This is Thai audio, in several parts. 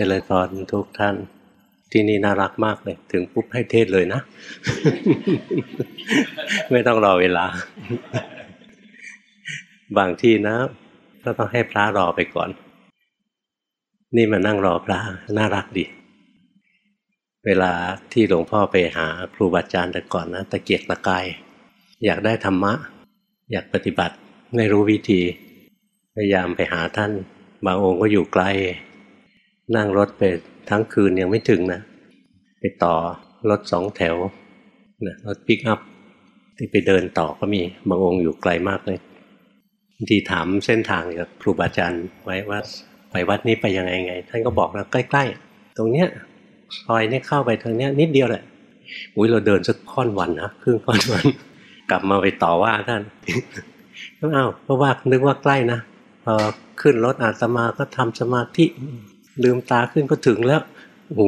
เจริญพรทุกท่าน ที่นี่น่ารักมากเลย ถึงปุ๊บให้เทศเลยนะ ไม่ต้องรอเวลา บางที่นะ ก็ต้องให้พระรอไปก่อน นี่มานั่งรอพระ น่ารักดี เวลาที่หลวงพ่อไปหาครูบาอาจารย์แต่ก่อนนะตะเกียกตะกาย อยากได้ธรรมะ อยากปฏิบัติ ไม่รู้วิธี พยายามไปหาท่าน บางองค์ก็อยู่ไกล นั่งรถไปทั้งคืนยังไม่ถึงนะ ไปต่อรถสองแถวนะรถปิกอัพที่ไปเดินต่อก็มีบางองค์อยู่ไกลมากเลยบางทีถามเส้นทางกับครูบาอาจารย์ไว้ว่าไปวัดนี้ไปยังไงไง ท่านก็บอกแล้วใกล้ ๆ ตรงเนี้ยซอยนี้เข้าไปทางเนี้ยนิดเดียวแหละอุ้ยเราเดินสักค่อนวันนะครึ่งค่อนวัน กลับมาไปต่อว่าท่านอ้าวเพราะว่านึกว่าใกล้นะพอขึ้นรถอาตมาก็ทำสมาธิ ลืมตาขึ้นก็ถึงแล้วโอ้โห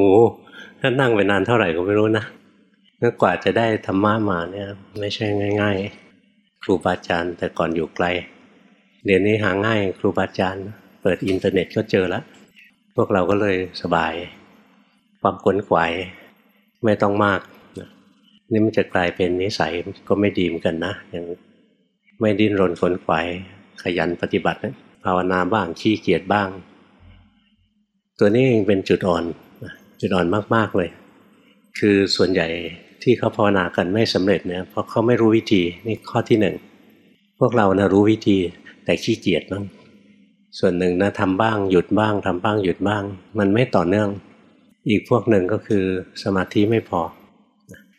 ถ้านั่งไปนานเท่าไหร่ก็ไม่รู้นะเมื่อกว่าจะได้ธรรมะมาเนี่ย ไม่ใช่ง่าย ๆ ครูบาอาจารย์ แต่ก่อนอยู่ไกลเดี๋ยวนี้หาง่ายครูบาอาจารย์ เปิดอินเทอร์เน็ตก็เจอแล้วพวกเราก็เลยสบาย ความขวนขวายไม่ต้องมากนี่มันจะกลายเป็นนิสัยก็ไม่ดีเหมือนกันนะอย่างไม่ดิ้นรนขนขวายขยันปฏิบัตินะภาวนาบ้างขี้เกียจบ้าง ตัวนี้เองเป็นจุดอ่อนจุดอ่อนมาก ๆ เลย คือส่วนใหญ่ที่เขาภาวนากันไม่สำเร็จเนี่ยเพราะเขาไม่รู้วิธีนี่ข้อที่หนึ่งพวกเรานะรู้วิธีแต่ขี้เกียจบ้างส่วนหนึ่งนะทำบ้างหยุดบ้างทำบ้างหยุดบ้าง มันไม่ต่อเนื่อง อีกพวกหนึ่งก็คือสมาธิไม่พอ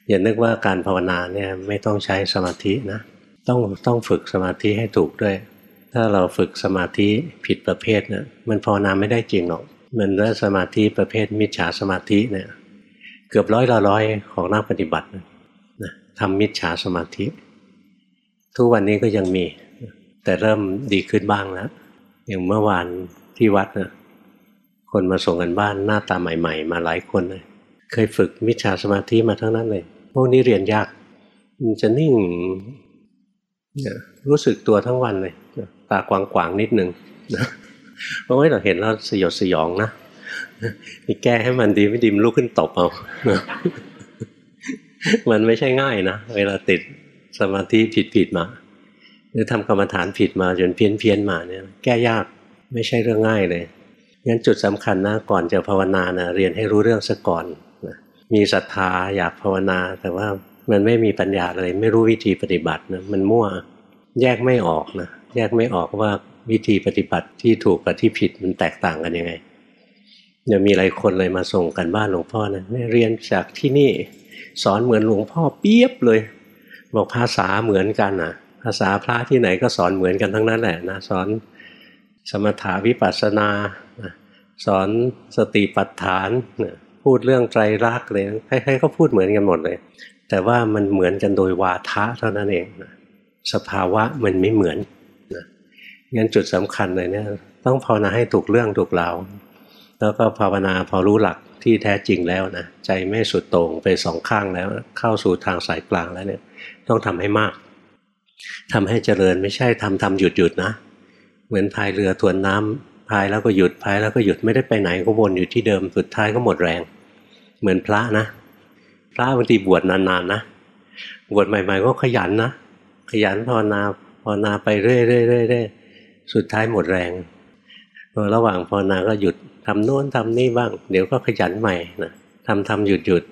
อย่านึกว่าการภาวนาเนี่ยไม่ต้องใช้สมาธินะต้องต้องฝึกสมาธิให้ถูกด้วย ถ้าเราฝึกสมาธิผิดประเภทเนี่ยมันภาวนาไม่ได้จริงหรอก มันเรื่องสมาธิประเภทมิจฉาสมาธิเนี่ย เกือบร้อยละร้อยของนักปฏิบัตินะทำมิจฉาสมาธิ ทุกวันนี้ก็ยังมี แต่เริ่มดีขึ้นบ้างแล้วอย่างเมื่อวานที่วัดนะคนมาส่งกันบ้านหน้าตาใหม่ ๆ มาหลายคนเลยเคยฝึกมิจฉาสมาธิมาทั้งนั้นเลยพวกนี้เรียนยาก มันจะนิ่งรู้สึกตัวทั้งวันเลย ตากวางๆนิดนึง ราะว่าเราเห็นแล้วสยดสยองนะนี่แก้ให้มันดีไม่ดีมันลุกขึ้นตบเอามันไม่ใช่ง่ายนะเวลาติดสมาธิผิดๆมา หรือทำกรรมฐานผิดมาจนเพี้ยนเพียนมาเนี่ย แก้ยากไม่ใช่เรื่องง่ายเลยงั้นจุดสำคัญนะก่อนจะภาวนานะเรียนให้รู้เรื่องซะก่อนมีศรัทธาอยากภาวนา แต่ว่ามันไม่มีปัญญาเลย ไม่รู้วิธีปฏิบัตินะมันมั่วแยกไม่ออกนะแยกไม่ออกว่า วิธีปฏิบัติที่ถูกกับที่ผิดมันแตกต่างกันยังไงเดี๋ยวมีหลายคนเลยมาส่งกันบ้านหลวงพ่อนะเรียนจากที่นี่ สอนเหมือนหลวงพ่อเปียบเลย บอกภาษาเหมือนกันนะภาษาพระที่ไหนก็สอนเหมือนกันทั้งนั้นแหละนะสอนสมถาวิปัสสนาสอนสติปัฏฐานพูดเรื่องไตรลักษณ์เลยใครๆก็พูดเหมือนกันหมดเลย แต่ว่ามันเหมือนกันโดยวาทะเท่านั้นเองสภาวะมันไม่เหมือน งั้นจุดสำคัญเลยเนี่ยต้องภาวนาให้ถูกเรื่องถูกราวแล้วก็ภาวนาพอรู้หลักที่แท้จริงแล้วนะใจไม่สุดโต่งไปสองข้างแล้ว เข้าสู่ทางสายกลางแล้วเนี่ย ต้องทำให้มากทำให้เจริญไม่ใช่ทำทำหยุดหยุดนะ เหมือนพายเรือทวนน้ำพายแล้วก็หยุดพายแล้วก็หยุดไม่ได้ไปไหนก็วนอยู่ที่เดิมสุดท้ายก็หมดแรง เหมือนพระนะ พระบางทีบวชนานๆนะบวชใหม่ ๆ ก็ขยันนะขยันภาวนาภาวนาไปเรื่อยๆ สุดท้ายหมดแรงระหว่างภาวนาก็หยุดทำโน้นทำนี่บ้าง เดี๋ยวก็ขยันใหม่นะทำทำหยุดหยุด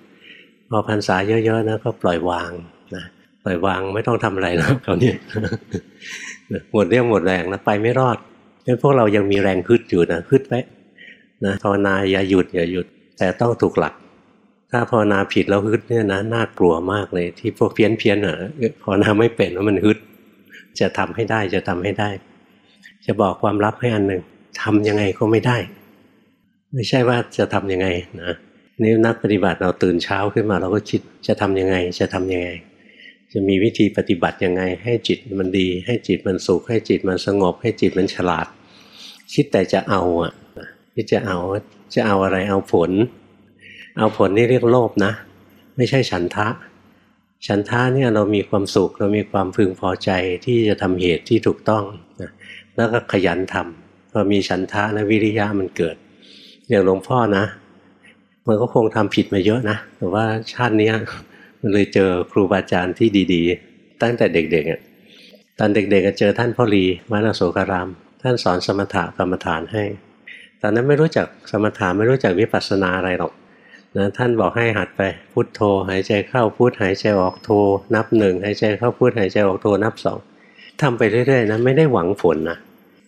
พอพรรษาเยอะๆนะก็ปล่อยวางนะปล่อยวางไม่ต้องทำอะไรแล้วเขาเนี่ยหมดเรี่ยวหมดแรงนะไปไม่รอดงั้นพวกเรายังมีแรงฮึดอยู่นะฮึดไว้นะภาวนาอย่าหยุดอย่าหยุด แต่ต้องถูกหลัก ถ้าภาวนาผิดแล้วฮึดเนี่ยนะน่ากลัวมากเลย ที่พวกเพี้ยนเพี้ยนอะภาวนาไม่เป็นว่ามันฮึด จะทำให้ได้จะทำให้ได้ จะบอกความลับให้อันหนึ่งทำยังไงก็ไม่ได้ ไม่ใช่ว่าจะทํำยังไงนะนี่นักปฏิบัติเราตื่นเช้าขึ้นมา เราก็คิดจะทํำยังไงจะทํำยังไง จะมีวิธีปฏิบัติยังไง ให้จิตมันดี ให้จิตมันสุขให้จิตมันสงบ ให้จิตมันฉลาด คิดแต่จะเอาอะคิดจะเอาจะเอาอะไรเอาผล เอาผลนี่เรียกโลภนะ ไม่ใช่ฉันทะ ฉันทะเนี่ยเรามีความสุขเรามีความพึงพอใจที่จะทำเหตุที่ถูกต้อง แล้วก็ขยันทำพอมีฉันทะนะวิริยะมันเกิดอย่างหลวงพ่อนะ มันก็คงทำผิดมาเยอะนะ แต่ว่าชาตินี้มันเลยเจอครูบาอาจารย์ที่ดีๆ ตั้งแต่เด็กๆตอนเด็กๆเจอท่านพ่อรีวัดอโศการาม ท่านสอนสมถะกรรมฐานให้ ตอนนั้นไม่รู้จักสมถะไม่รู้จักวิปัสสนาอะไรหรอกนะท่านบอกให้หัดไปพุทโธ หายใจเข้าพุทหายใจออกโธนับหนึ่งหายใจเข้าพุทหายใจออกโธนับสองทำไปเรื่อยๆนะไม่ได้หวังผลนะ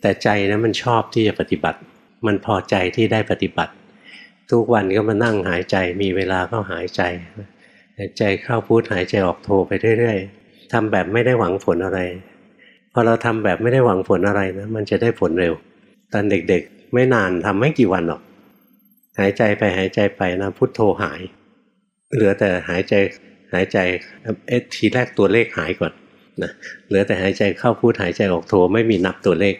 แต่ใจนะมันชอบที่จะปฏิบัติ มันพอใจที่ได้ปฏิบัติ ทุกวันก็มานั่งหายใจมีเวลาก็หายใจหายใจเข้าพุทหายใจออกโธไปเรื่อยๆทำแบบไม่ได้หวังผลอะไรพอเราทำแบบไม่ได้หวังผลอะไรนะมันจะได้ผลเร็วตอนเด็กๆ ไม่นานทำไม่กี่วันหรอกหายใจไปหายใจไปนะพุทโธหาย เหลือแต่หายใจหายใจเอทีแรกตัวเลขหายก่อนนะเหลือแต่หายใจเข้าพุทหายใจออกโธไม่มีนับตัวเลข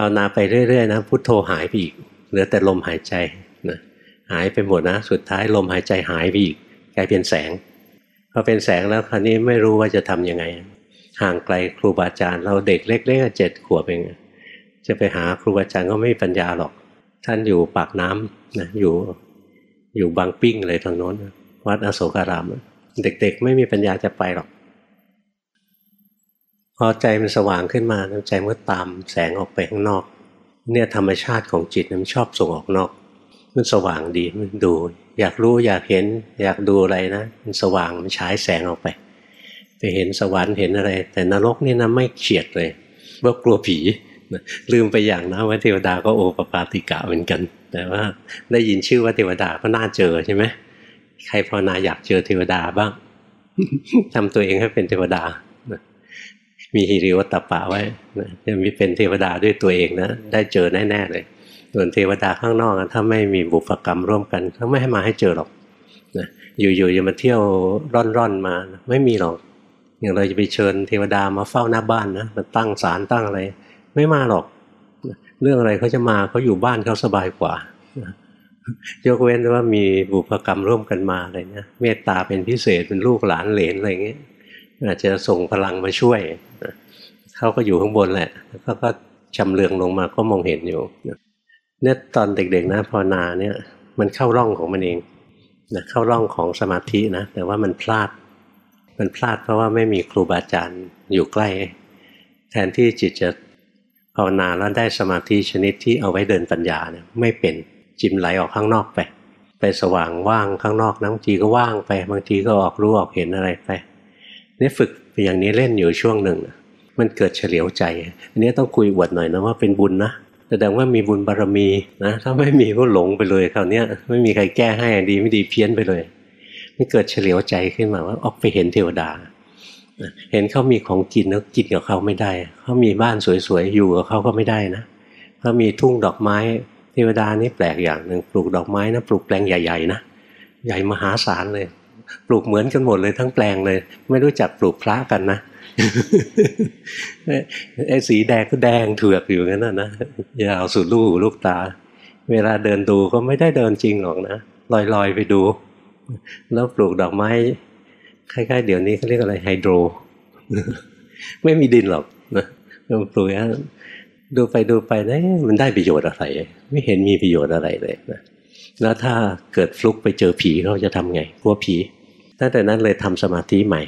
ภาวนาไปเรื่อยๆนะพุทโธหายไปอีก เหลือแต่ลมหายใจนะหายไปหมดนะ สุดท้ายลมหายใจหายไปอีกกลายเป็นแสงพอเป็นแสงแล้วคราวนี้ไม่รู้ว่าจะทํำยังไง ห่างไกลครูบาอาจารย์ เราเด็กเล็กๆเจ็ดขวบเองจะไปหาครูบาอาจารย์ก็ไม่มีปัญญาหรอก ท่านอยู่ปากน้ำนะอยู่อยู่บางปิ้งเลยทางโน้น วัดอโศการาม เด็กๆ ไม่มีปัญญาจะไปหรอก พอใจมันสว่างขึ้นมาใจมันก็ตามแสงออกไปข้างนอก เนี่ยธรรมชาติของจิตมันชอบส่งออกนอก มันสว่างดีมันดู อยากรู้อยากเห็น อยากดูอะไรนะ มันสว่างมันฉายแสงออกไปไปเห็นสวรรค์เห็นอะไร แต่นรกนี่นะไม่เฉียดเลยว่ากลัวผีลืมไปอย่างนะว่าเทวดาก็โอปปาติกะเหมือนกัน แต่ว่าได้ยินชื่อว่าเทวดาก็น่าเจอใช่ไหมใครภาวนาอยากเจอเทวดาบ้างทำตัวเองให้เป็นเทวดา มีฮิริโอตปะไว้จะมีเป็นเทวดาด้วยตัวเองนะ ได้เจอแน่ๆเลยส่วนเทวดาข้างนอกถ้าไม่มีบุพกรรมร่วมกันเขาไม่ให้มาให้เจอหรอกอยู่ๆจะมาเที่ยวร่อนๆมา ไม่มีหรอก อย่างเราจะไปเชิญเทวดามาเฝ้าหน้าบ้านนะมาตั้งศาลตั้งอะไร ไม่มาหรอก เรื่องอะไรเขาจะมาเขาอยู่บ้านเขาสบายกว่ายกเว้นว่ามีบุพกรรมร่วมกันมาอะไรเงี้ยเมตตาเป็นพิเศษเป็นลูกหลานเหลนอะไรเงี้ย อาจจะส่งพลังมาช่วยเขาก็อยู่ข้างบนแหละเขาก็ชำเลืองลงมาก็มองเห็นอยู่เนี่ยตอนเด็กๆนะพอนาเนี่ย มันเข้าร่องของมันเองนะเข้าร่องของสมาธินะแต่ว่ามันพลาด มันพลาดเพราะว่าไม่มีครูบาอาจารย์อยู่ใกล้ แทนที่จิตจะภาวนาแล้วได้สมาธิชนิดที่เอาไว้เดินปัญญาเนี่ยไม่เป็นจิมไหลออกข้างนอกไป ไปสว่างว่างข้างนอกบางทีก็ว่างไป บางทีก็ออกรู้ออกเห็นอะไรไป นี่ฝึกอย่างนี้เล่นอยู่ช่วงหนึ่ง มันเกิดเฉลียวใจ อันนี้ต้องคุยอวดหน่อยนะว่าเป็นบุญนะแสดงว่ามีบุญบารรมีนะถ้าไม่มีก็หลงไปเลยคราวนี้ไม่มีใครแก้ให้ดีไม่ดีเพี้ยนไปเลยมันเกิดเฉลียวใจขึ้นมาว่าออกไปเห็นเทวดา เห็นเขามีของกินแล้วกินกับเขาไม่ได้เขามีบ้านสวยๆอยู่กับเขาก็ไม่ได้นะเขามีทุ่งดอกไม้เทวดานี่แปลกอย่างหนึ่งปลูกดอกไม้นะปลูกแปลงใหญ่ ๆ นะใหญ่มหาศาลเลย ปลูกเหมือนกันหมดเลยทั้งแปลงเลย ไม่รู้จักปลูกพระกันนะไอ้สีแดงก็แดงเถือกอยู่งั้นนะอย่าวสุดลูกลูกตา เวลาเดินดูก็ไม่ได้เดินจริงหรอกนะลอยๆไปดู แล้วปลูกดอกไม้คล้ายๆเดี๋ยวนี้เขาเรียกอะไรไฮโดร ไม่มีดินหรอกนะปลูกดูไปดูไปนะมันได้ประโยชน์อะไร ไม่เห็นมีประโยชน์อะไรเลยนะแล้วถ้าเกิดฟลุกไปเจอผีเขาจะทำไงกลัวผี ตั้งแต่นั้นเลยทำสมาธิใหม่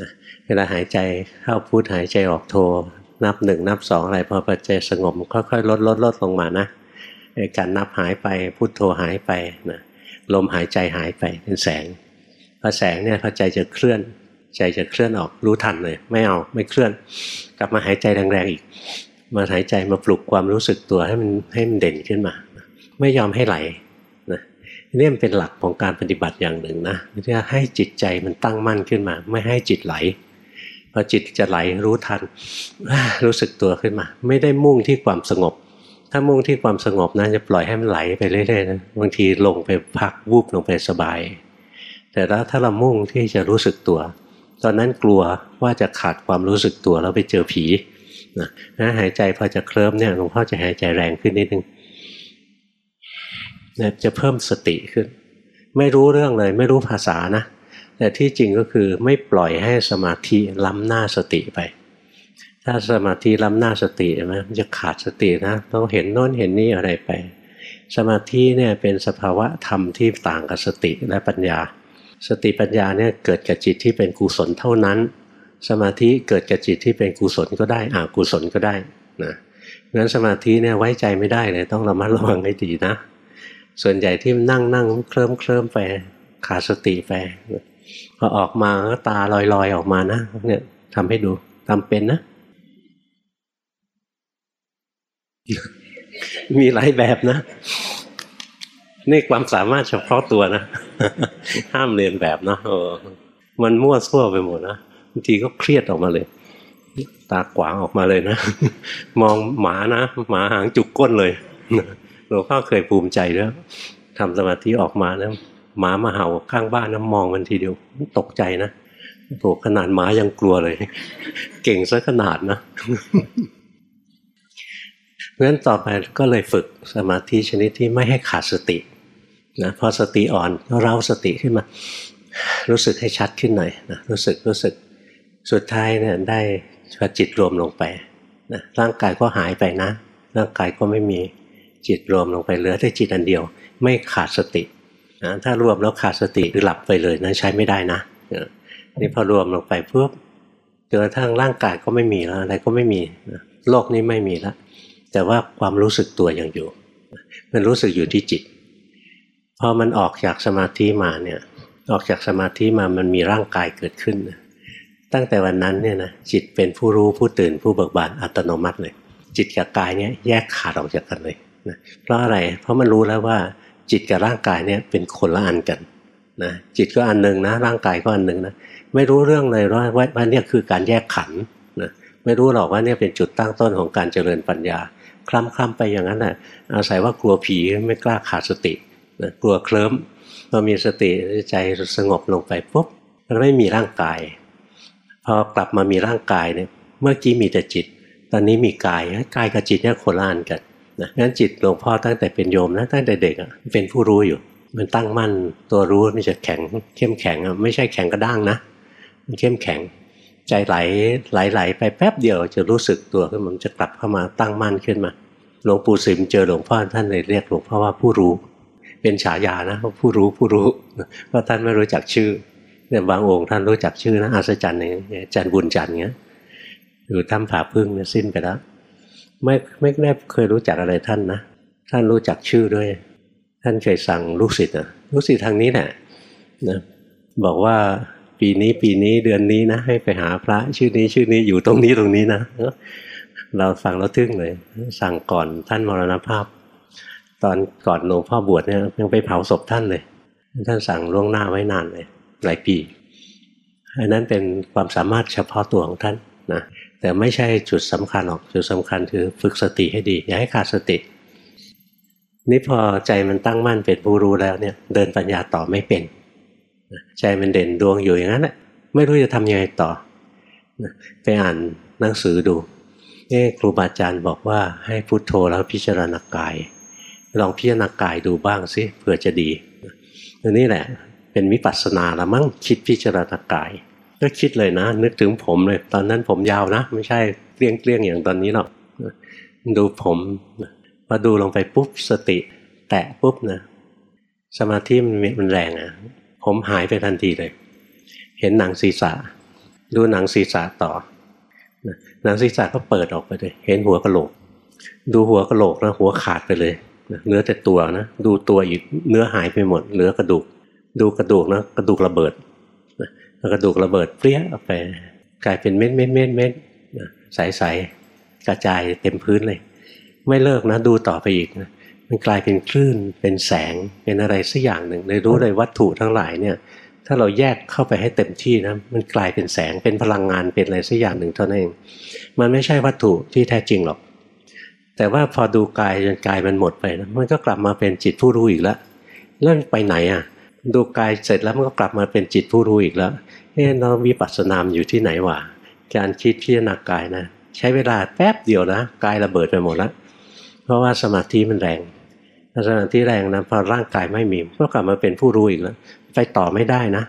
นะเวลาหายใจเข้าพูดหายใจออกโทนับหนึ่งนับสองอะไรพอปัจจัยสงบค่อยๆลดลดลดลงมานะการนับหายไปพุทโธหายไปนะลมหายใจหายไปเป็นแสงพอแสงเนี่ยพอใจจะเคลื่อน ใจจะเคลื่อนออกรู้ทันเลย ไม่เอาไม่เคลื่อน กลับมาหายใจแรงๆอีก มาหายใจมาปลุกความรู้สึกตัวให้มันให้มันเด่นขึ้นมา ไม่ยอมให้ไหล นี่มันเป็นหลักของการปฏิบัติอย่างหนึ่งนะที่ให้จิตใจมันตั้งมั่นขึ้นมา ไม่ให้จิตไหลพอจิตจะไหลรู้ทันรู้สึกตัวขึ้นมา ไม่ได้มุ่งที่ความสงบ ถ้ามุ่งที่ความสงบนะจะปล่อยให้มันไหลไปเรื่อยๆนะบางทีลงไปพักวูบลงไปสบาย แต่แล้วถ้าเรามุ่งที่จะรู้สึกตัว ตอนนั้นกลัวว่าจะขาดความรู้สึกตัวแล้วไปเจอผีนะนะหายใจพอจะเคลิ้มเนี่ยหลวงพ่อจะหายใจแรงขึ้นนิดนึง นะจะเพิ่มสติขึ้น ไม่รู้เรื่องเลย ไม่รู้ภาษานะ แต่ที่จริงก็คือไม่ปล่อยให้สมาธิล้ำหน้าสติไป ถ้าสมาธิล้ำหน้าสตินะมันจะขาดสตินะต้องเห็นโน้นเห็นนี่อะไรไป สมาธิเนี่ยเป็นสภาวะธรรมที่ต่างกับสติและปัญญา สติปัญญาเนี่ยเกิดกับจิตที่เป็นกุศลเท่านั้น สมาธิเกิดกับจิตที่เป็นกุศลก็ได้อากุศลก็ได้นะงั้นสมาธิเนี่ยไว้ใจไม่ได้เลยต้องระมัดระวังให้ดีนะ ส่วนใหญ่ที่นั่งนั่งเคลิ้มเคลิ้มไปขาดสติไปพอออกมาก็ตาลอยลอยออกมานะเนี่ยทำให้ดูทำเป็นนะ มีหลายแบบนะ นี่ความสามารถเฉพาะตัวนะ ห้ามเรียนแบบนะเออมันมั่วซั่วไปหมดนะบางทีก็เครียดออกมาเลย ตาขวางออกมาเลยนะ มองหมานะ หมาหางจุกก้นเลย หลวงพ่อเคยภูมิใจแล้วทำสมาธิออกมาแล้วหมามาเห่าข้างบ้านน้ำมองมันทีเดียวตกใจนะโถขนาดหมายังกลัวเลย เก่งซะขนาดนะเพราะฉะนั้นต่อไปก็เลยฝึกสมาธิชนิดที่ไม่ให้ขาดสตินะพอสติอ่อนก็เร้าสติขึ้นมา รู้สึกให้ชัดขึ้นหน่อยนะรู้สึกรู้สึกสุดท้ายเนี่ยได้พอจิตรวมลงไปนะร่างกายก็หายไปนะ ร่างกายก็ไม่มี จิตรวมลงไปเหลือแต่จิตอันเดียว ไม่ขาดสตินะถ้ารวมแล้วขาดสติหรือหลับไปเลยนะใช้ไม่ได้นะนี่พอรวมลงไปปุ๊บจนกระทั่งร่างกายก็ไม่มีแล้วอะไรก็ไม่มีโลกนี้ไม่มีแล้วแต่ว่าความรู้สึกตัวยังอยู่ มันรู้สึกอยู่ที่จิตพอมันออกจากสมาธิมาเนี่ยออกจากสมาธิมามันมีร่างกายเกิดขึ้น ตั้งแต่วันนั้นเนี่ยนะจิตเป็นผู้รู้ผู้ตื่นผู้เบิกบานอัตโนมัติเลยจิตกับกายเนี่ยแยกขาดออกจากกันเลย นะเพราะอะไรเพราะมันรู้แล้วว่า จิตกับร่างกายเนี่ยเป็นคนละอันกันนะจิตก็อันหนึ่งนะ ร่างกายก็อันหนึ่งนะไม่รู้เรื่องเลยว่าว่าเนี่ยคือการแยกขันนะไม่รู้หรอกว่าเนี่ยเป็นจุดตั้งต้นของการเจริญปัญญา คล้ำคล้ำไปอย่างนั้นแหละอาศัยว่ากลัวผีไม่กล้าขาดสตินะกลัวเคลิ้มพอมีสติใจสงบลงไปปุ๊บมันไม่มีร่างกาย พอกลับมามีร่างกายเนี่ยเมื่อกี้มีแต่จิต ตอนนี้มีกายกายกับจิตเนี่ยโคละอันกัน นะงั้นจิตหลวงพ่อตั้งแต่เป็นโยมนะตั้งแต่เด็กอะเป็นผู้รู้อยู่ มันตั้งมั่นตัวรู้มันจะแข็งเข้มแข็งอะไม่ใช่แข็งกระด้างนะมันเข้มแข็งใจไหลไหลไหลไปแป๊บเดียวจะรู้สึกตัวขึ้นมันจะกลับเข้ามาตั้งมั่นขึ้นมาหลวงปู่สิมเจอหลวงพ่อท่านเลยเรียกหลวงพ่อว่าผู้รู้ เป็นฉายานะผู้รู้ผู้รู้เพราะท่านไม่รู้จักชื่อเนี่ยบางองค์ท่านรู้จักชื่อนะอาศจรรย์เนี่ยจันบุญจันเงี้ยอยู่ถ้ำผาพึ่งเนี่ยสิ้นไปแล้ว ไม่ไม่แน่เคยรู้จักอะไรท่านนะท่านรู้จักชื่อด้วย ท่านเคยสั่งลูกศิษย์นะลูกศิษย์ทางนี้แหละนะบอกว่าปีนี้ปีนี้เดือนนี้นะให้ไปหาพระชื่อนี้ชื่อนี้อยู่ตรงนี้ตรงนี้นะเราฟังแล้วทึ่งเลย สั่งก่อนท่านมรณภาพ ตอนก่อนหลวงพ่อบวชเนี่ยยังไปเผาศพท่านเลย ท่านสั่งล่วงหน้าไว้นานเลยหลายปีอันนั้นเป็นความสามารถเฉพาะตัวของท่านนะ แต่ไม่ใช่จุดสำคัญหรอกจุดสำคัญคือฝึกสติให้ดี อย่าให้ขาดสติ นี่พอใจมันตั้งมั่นเป็นผู้รู้แล้วเนี่ย เดินปัญญาต่อไม่เป็น ใจมันเด่นดวงอยู่อย่างนั้นแหละไม่รู้จะทำยังไงต่อไปอ่านหนังสือดูนี่ครูบาอาจารย์บอกว่าให้พุโทโธแล้วพิจารณากาย ลองพิจารณากายดูบ้างสิเผื่อจะดีตัวนี้แหละ เป็นวิปัสสนาละมั้งคิดพิจารณากาย ก็คิดเลยนะ นึกถึงผมเลย ตอนนั้นผมยาวนะ ไม่ใช่เกลี้ยงเกลี้ยงอย่างตอนนี้หรอกดูผมพอดูลงไปปุ๊บสติ แตะปุ๊บนะสมาธิมันมันแรงอะ ผมหายไปทันทีเลย เห็นหนังศีรษะ ดูหนังศีรษะต่อหนังศีรษะก็เปิดออกไปเลย เห็นหัวกะโหลก ดูหัวกะโหลกนะหัวขาดไปเลยเนื้อแต่ตัวนะ ดูตัวอีกเนื้อหายไปหมด เหลือกระดูก ดูกระดูกนะกระดูกระเบิด กระดูกระเบิดเปรี้ยออกไป กลายเป็นเม็ดเม็ดเม็ดเม็ดใสใสกระจายเต็มพื้นเลย ไม่เลิกนะดูต่อไปอีกนะมันกลายเป็นคลื่นเป็นแสงเป็นอะไรสักอย่างหนึ่งเลยรู้เลยวัตถุทั้งหลายเนี่ย ถ้าเราแยกเข้าไปให้เต็มที่นะมันกลายเป็นแสงเป็นพลังงานเป็นอะไรสักอย่างหนึ่งเท่านั้นเอง มันไม่ใช่วัตถุที่แท้จริงหรอก แต่ว่าพอดูกายจนกายมันหมดไปนะมันก็กลับมาเป็นจิตผู้รู้อีกแล้วแล้วไปไหนอะ ดูกายเสร็จแล้วมันก็กลับมาเป็นจิตผู้รู้อีกแล้ว เอ๊ะเราวิปัสสนามอยู่ที่ไหนวะการคิดพิจารณากายนะ ใช้เวลาแป๊บเดียวนะ กายระเบิดไปหมดแล้ว เพราะว่าสมาธิมันแรงสมาธิแรงนะพอร่างกายไม่มีก็กลับมาเป็นผู้รู้อีกแล้ว ไปต่อไม่ได้นะ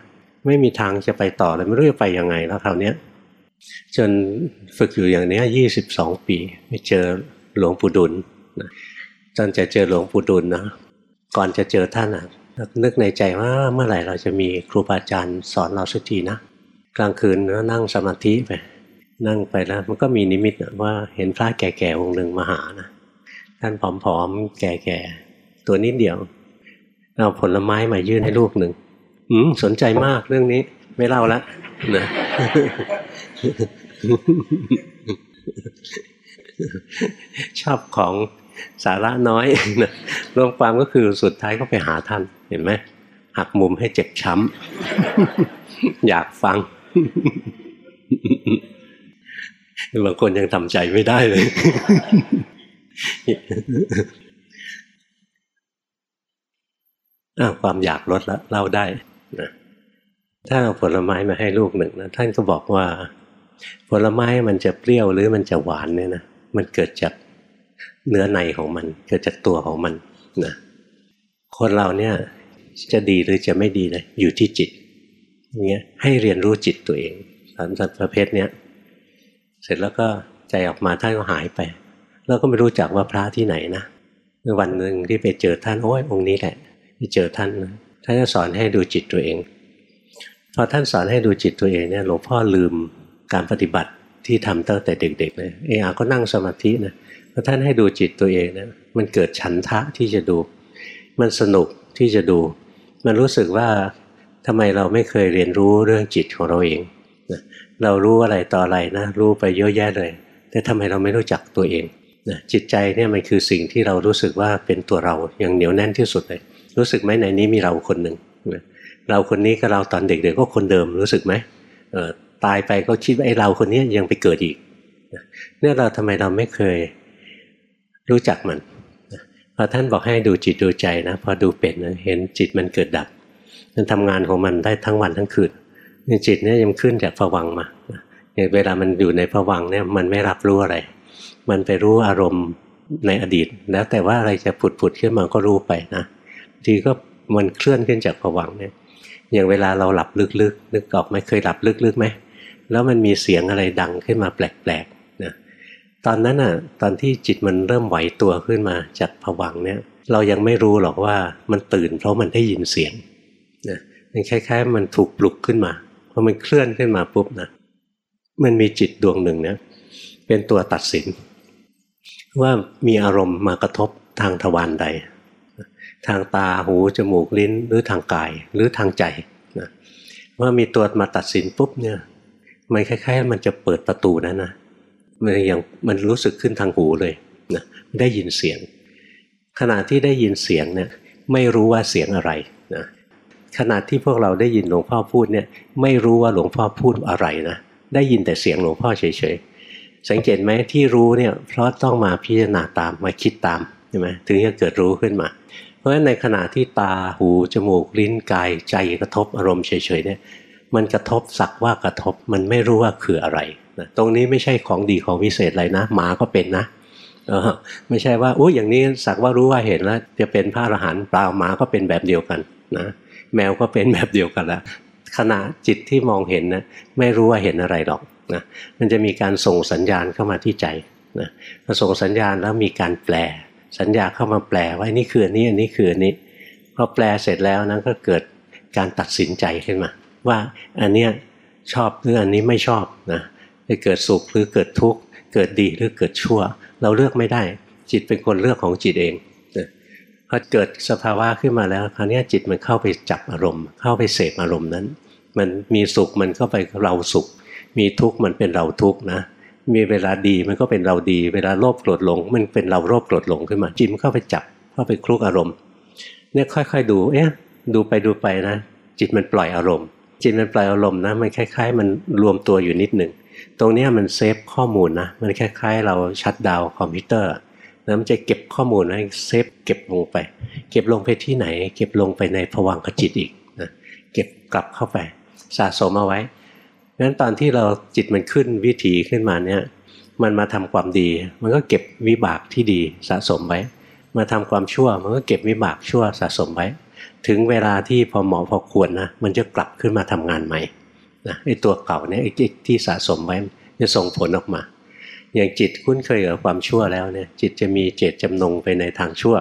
ไม่มีทางจะไปต่อเลยไม่รู้จะไปยังไงแล้วคราวนี้จนฝึกอยู่อย่างนี้ยี่สิบสองปีไปเจอหลวงปู่ดุลตอนจะเจอหลวงปู่ดุลนะก่อนจะเจอท่านอะ นึกในใจว่าเมื่อไหร่เราจะมีครูบาอาจารย์สอนเราสักทีนะ กลางคืนก็นั่งสมาธิไป นั่งไปแล้วมันก็มีนิมิตว่าเห็นพระแก่ๆองค์หนึ่งมาหานะท่านผอมๆแก่ๆตัวนิดเดียวเอาผลไม้มายื่นให้ลูกหนึ่งอืมสนใจมากเรื่องนี้ ไม่เล่าละนะชอบของ สาระน้อยนะรวมความก็คือสุดท้ายก็ไปหาท่านเห็นไหมหักมุมให้เจ็บช้ำอยากฟังบางคนยังทำใจไม่ได้เลย ความอยากลดล้วเล่าได้นะถ้าเอาผลไม้มาให้ลูกหนึ่งนะท่านก็บอกว่า ผลไม้มันจะเปรี้ยวหรือมันจะหวานเนี่ยนะมันเกิดจาก เนื้อในของมัน เกิดจากตัวของมันนะคนเราเนี่ยจะดีหรือจะไม่ดีนะอยู่ที่จิตอย่างเงี้ยให้เรียนรู้จิตตัวเองสารสัตว์ประเภทเนี้ยเสร็จแล้วก็ใจออกมาท่านก็หายไป แล้วก็ไม่รู้จักว่าพระที่ไหนนะวันหนึ่งที่ไปเจอท่านโอ้ยองค์นี้แหละไปเจอท่านท่านก็สอนให้ดูจิตตัวเองพอท่านสอนให้ดูจิตตัวเองเนี่ยหลวงพ่อลืมการปฏิบัติที่ทำตั้งแต่เด็กๆเลยเออาก็นั่งสมาธินะ พอท่านให้ดูจิตตัวเองเนะมันเกิดฉันทะที่จะดู มันสนุกที่จะดู มันรู้สึกว่าทำไมเราไม่เคยเรียนรู้เรื่องจิตของเราเองนะเรารู้อะไรต่ออะไรนะรู้ไปเยอะแยะเลย แต่ทำไมเราไม่รู้จักตัวเองนะจิตใจเนี่ยมันคือสิ่งที่เรารู้สึกว่าเป็นตัวเราอย่างเหนียวแน่นที่สุดเลย รู้สึกไหมในนี้มีเราคนหนึ่งเราคนนี้กับเราตอนเด็กๆก็คนเดิมรู้สึกไหมตายไปก็คิดว่าไอ้เราคนนี้ยังไปเกิดอีกเนี่ยเราทำไมเราไม่เคย รู้จักมันพอท่านบอกให้ดูจิตดูใจนะพอดูเป็นนะเห็นจิตมันเกิดดับ มันทำงานของมันได้ทั้งวันทั้งคืนจิตเนี่ยยังขึ้นจากผวังมาอย่างเวลามันอยู่ในผวังเนี่ยมันไม่รับรู้อะไร มันไปรู้อารมณ์ในอดีต แล้วแต่ว่าอะไรจะผุดผุดขึ้นมาก็รู้ไปนะทีก็มันเคลื่อนขึ้นจากผวังเนี่ยอย่างเวลาเราหลับลึกๆนึกออกไหมเคยหลับลึกๆไหมแล้วมันมีเสียงอะไรดังขึ้นมาแปลกๆ ตอนนั้นอะ ตอนที่จิตมันเริ่มไหวตัวขึ้นมาจากผวังเนี่ย เรายังไม่รู้หรอกว่ามันตื่นเพราะมันได้ยินเสียงนะมันคล้ายๆ มันถูกปลุกขึ้นมาพอมันเคลื่อนขึ้นมาปุ๊บนะมันมีจิตดวงหนึ่งเนี่ยเป็นตัวตัดสิน ว่ามีอารมณ์มากระทบทางทวารใด ทางตาหูจมูกลิ้นหรือทางกายหรือทางใจนะว่ามีตัวมาตัดสินปุ๊บเนี่ยมันคล้ายๆ มันจะเปิดประตูนั้นนะ มันอย่างมันรู้สึกขึ้นทางหูเลยนะได้ยินเสียง ขณะที่ได้ยินเสียงเนี่ยไม่รู้ว่าเสียงอะไรนะขณะที่พวกเราได้ยินหลวงพ่อพูดเนี่ยไม่รู้ว่าหลวงพ่อพูดอะไรนะได้ยินแต่เสียงหลวงพ่อเฉยๆสังเกตไหมที่รู้เนี่ยเพราะต้องมาพิจารณาตามมาคิดตามใช่ไหมถึงจะเกิดรู้ขึ้นมา เพราะฉะนั้นในขณะที่ตาหูจมูกลิ้นกายใจกระทบอารมณ์เฉยๆเนี่ย มันกระทบสักว่ากระทบมันไม่รู้ว่าคืออะไรนะตรงนี้ไม่ใช่ของดีของวิเศษอะไรนะ หมาก็เป็นนะเออไม่ใช่ว่าอุ้ยอย่างนี้สักว่ารู้ว่าเห็นแล้วจะเป็นพระอรหันต์เปล่าหมาก็เป็นแบบเดียวกันนะแมวก็เป็นแบบเดียวกันละขณะจิตที่มองเห็นนะไม่รู้ว่าเห็นอะไรหรอกนะมันจะมีการส่งสัญญาณเข้ามาที่ใจนะพอส่งสัญญาณแล้วมีการแปล สัญญาเข้ามาแปลว่านี่คืออันนี้อันนี้คืออันนี้พอแปลเสร็จแล้วนั้นก็เกิดการตัดสินใจขึ้นมา ว่าอันเนี้ยชอบหรืออันนี้ไม่ชอบนะจะเกิดสุขหรือเกิดทุกข์เกิดดีหรือเกิดชั่ว เราเลือกไม่ได้ จิตเป็นคนเลือกของจิตเองพอเกิดสภาวะขึ้นมาแล้วคราวนี้จิตมันเข้าไปจับอารมณ์ เข้าไปเสพอารมณ์นั้น มันมีสุขมันก็ไปเราสุข มีทุกข์มันเป็นเราทุกข์นะมีเวลาดีมันก็เป็นเราดี เวลาโลภโกรธหลง มันเป็นเราโลภโกรธหลงขึ้นมาจิตมันเข้าไปจับเข้าไปคลุกอารมณ์เนี่ยค่อย ๆ ดูเอ๊ะดูไปดูไปนะ จิตมันปล่อยอารมณ์ จิตมันปล่อยอารมณ์นะมันคล้าย ๆ มันรวมตัวอยู่นิดหนึ่งตรงนี้มัน save ข้อมูลนะมันคล้าย ๆ เรา shut down คอมพิวเตอร์แล้วมันจะเก็บข้อมูลให้ save เก็บลงไป เก็บลงไปที่ไหน เก็บลงไปในภวังคจิตอีกนะเก็บกลับเข้าไปสะสมเอาไว้งั้นตอนที่เราจิตมันขึ้นวิถีขึ้นมาเนี่ยมันมาทำความดี มันก็เก็บวิบากที่ดีสะสมไว้ มาทำความชั่วมันก็เก็บวิบากชั่วสะสมไว้ ถึงเวลาที่พอเหมาะพอควรนะมันจะกลับขึ้นมาทำงานใหม่นะไอ้ตัวเก่าเนี่ยไอ้ที่สะสมไว้จะส่งผลออกมา อย่างจิตคุ้นเคยกับความชั่วแล้วเนี่ยจิตจะมีเจตจำนงไปในทางชั่ว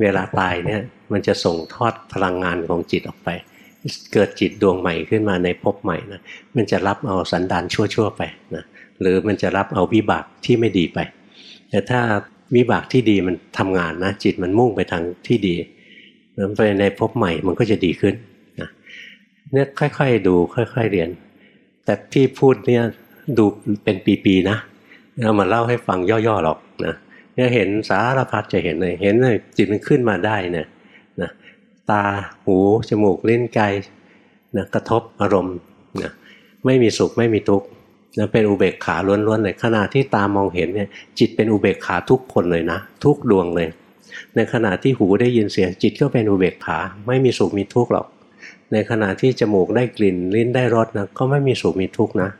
เวลาตายเนี่ยมันจะส่งทอดพลังงานของจิตออกไป เกิดจิตดวงใหม่ขึ้นมาในภพใหม่นะมันจะรับเอาสันดานชั่วๆไปนะหรือมันจะรับเอาวิบากที่ไม่ดีไป แต่ถ้าวิบากที่ดีมันทำงานนะจิตมันมุ่งไปทางที่ดี แล้วไปในภพใหม่มันก็จะดีขึ้นนะเนี่ยค่อยๆ ดูค่อย ๆเรียน แต่พี่พูดเนี่ยดูเป็นปีๆนะเอามาเล่าให้ฟังย่อๆหรอกนะเนี่ยเห็นสารพัดจะเห็นเลยเห็นเลยจิตมันขึ้นมาได้เนี่ยนะตาหูจมูกลิ้นกายนะกระทบอารมณ์นะไม่มีสุขไม่มีทุกข์นะเป็นอุเบกขาล้วนๆเลยขณะที่ตามองเห็นเนี่ยจิตเป็นอุเบกขาทุกคนเลยนะ ทุกดวงเลย ในขณะที่หูได้ยินเสียงจิตก็เป็นอุเบกขา ไม่มีสุขมีทุกข์หรอก ในขณะที่จมูกได้กลิ่นลิ้นได้รสนะก็ไม่มีสุขมีทุกข์นะ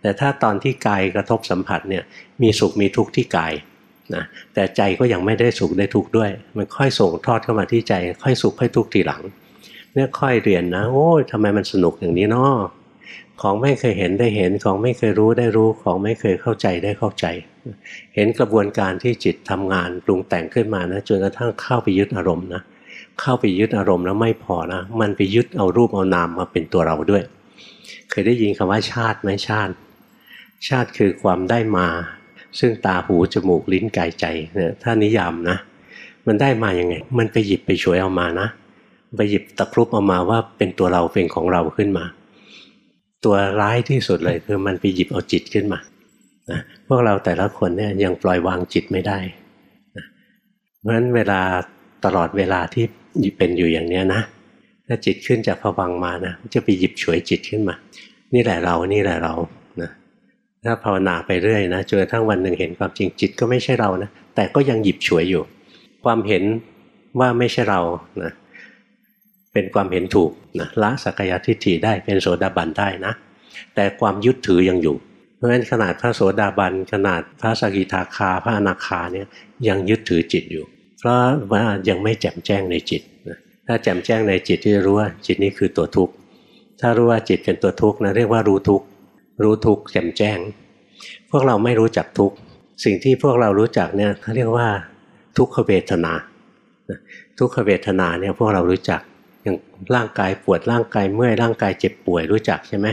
แต่ถ้าตอนที่กายกระทบสัมผัสเนี่ยมีสุขมีทุกข์ที่กายนะแต่ใจก็ยังไม่ได้สุขได้ทุกข์ด้วย มันค่อยส่งทอดเข้ามาที่ใจ ค่อยสุขค่อยทุกข์ทีหลัง เนี่ยค่อยเรียนนะ โอ้ยทำไมมันสนุกอย่างนี้เนาะของไม่เคยเห็นได้เห็นของไม่เคยรู้ได้รู้ของไม่เคยเข้าใจได้เข้าใจ เห็นกระบวนการที่จิตทำงานปรุงแต่งขึ้นมานะจนกระทั่งเข้าไปยึดอารมณ์นะเข้าไปยึดอารมณ์แล้วไม่พอนะมันไปยึดเอารูปเอานามมาเป็นตัวเราด้วย เคยได้ยินคำว่าชาติไหมชาติ ชาติคือความได้มา ซึ่งตาหูจมูกลิ้นกายใจเนี่ยถ้านิยามนะ มันได้มาอย่างไง มันไปหยิบไปช่วยเอามานะไปหยิบตะครุบเอามาว่าเป็นตัวเราเป็นของเราขึ้นมา ตัวร้ายที่สุดเลยคือมันไปหยิบเอาจิตขึ้นมา นะพวกเราแต่ละคนเนี่ยยังปล่อยวางจิตไม่ได้นะเพราะฉะนั้นเวลาตลอดเวลาที่เป็นอยู่อย่างเนี้ยนะถ้าจิตขึ้นจากผวังมานะจะไปหยิบฉวยจิตขึ้นมา นี่แหละเรานี่แหละเราถ้าภาวนาไปเรื่อยนะจนกระทั่งวันหนึ่งเห็นความจริงจิตก็ไม่ใช่เรานะแต่ก็ยังหยิบฉวยอยู่ ความเห็นว่าไม่ใช่เรานะเป็นความเห็นถูกนะละสักยทิฏฐิได้เป็นโสดาบันได้นะ แต่ความยึดถือยังอยู่ เพราะฉะนั้นขนาดพระโสดาบันขนาดพระสกิทาคา พระอนาคาเนี่ยยังยึดถือจิตอยู่ เพราะว่ายังไม่แจ่มแจ้งในจิตถ้าแจ่มแจ้งในจิตที่รู้ว่าจิตนี้คือตัวทุกข์ถ้ารู้ว่าจิตเป็นตัวทุกข์นะเรียกว่ารู้ทุกข์รู้ทุกข์แจ่มแจ้ง พวกเราไม่รู้จักทุกข์สิ่งที่พวกเรารู้จักเนี่ยเขาเรียกว่าทุกขเวทนาทุกขเวทนาเนี่ยพวกเรารู้จักอย่างร่างกายปวดร่างกายเมื่อยร่างกายเจ็บป่วยรู้จักใช่ไหม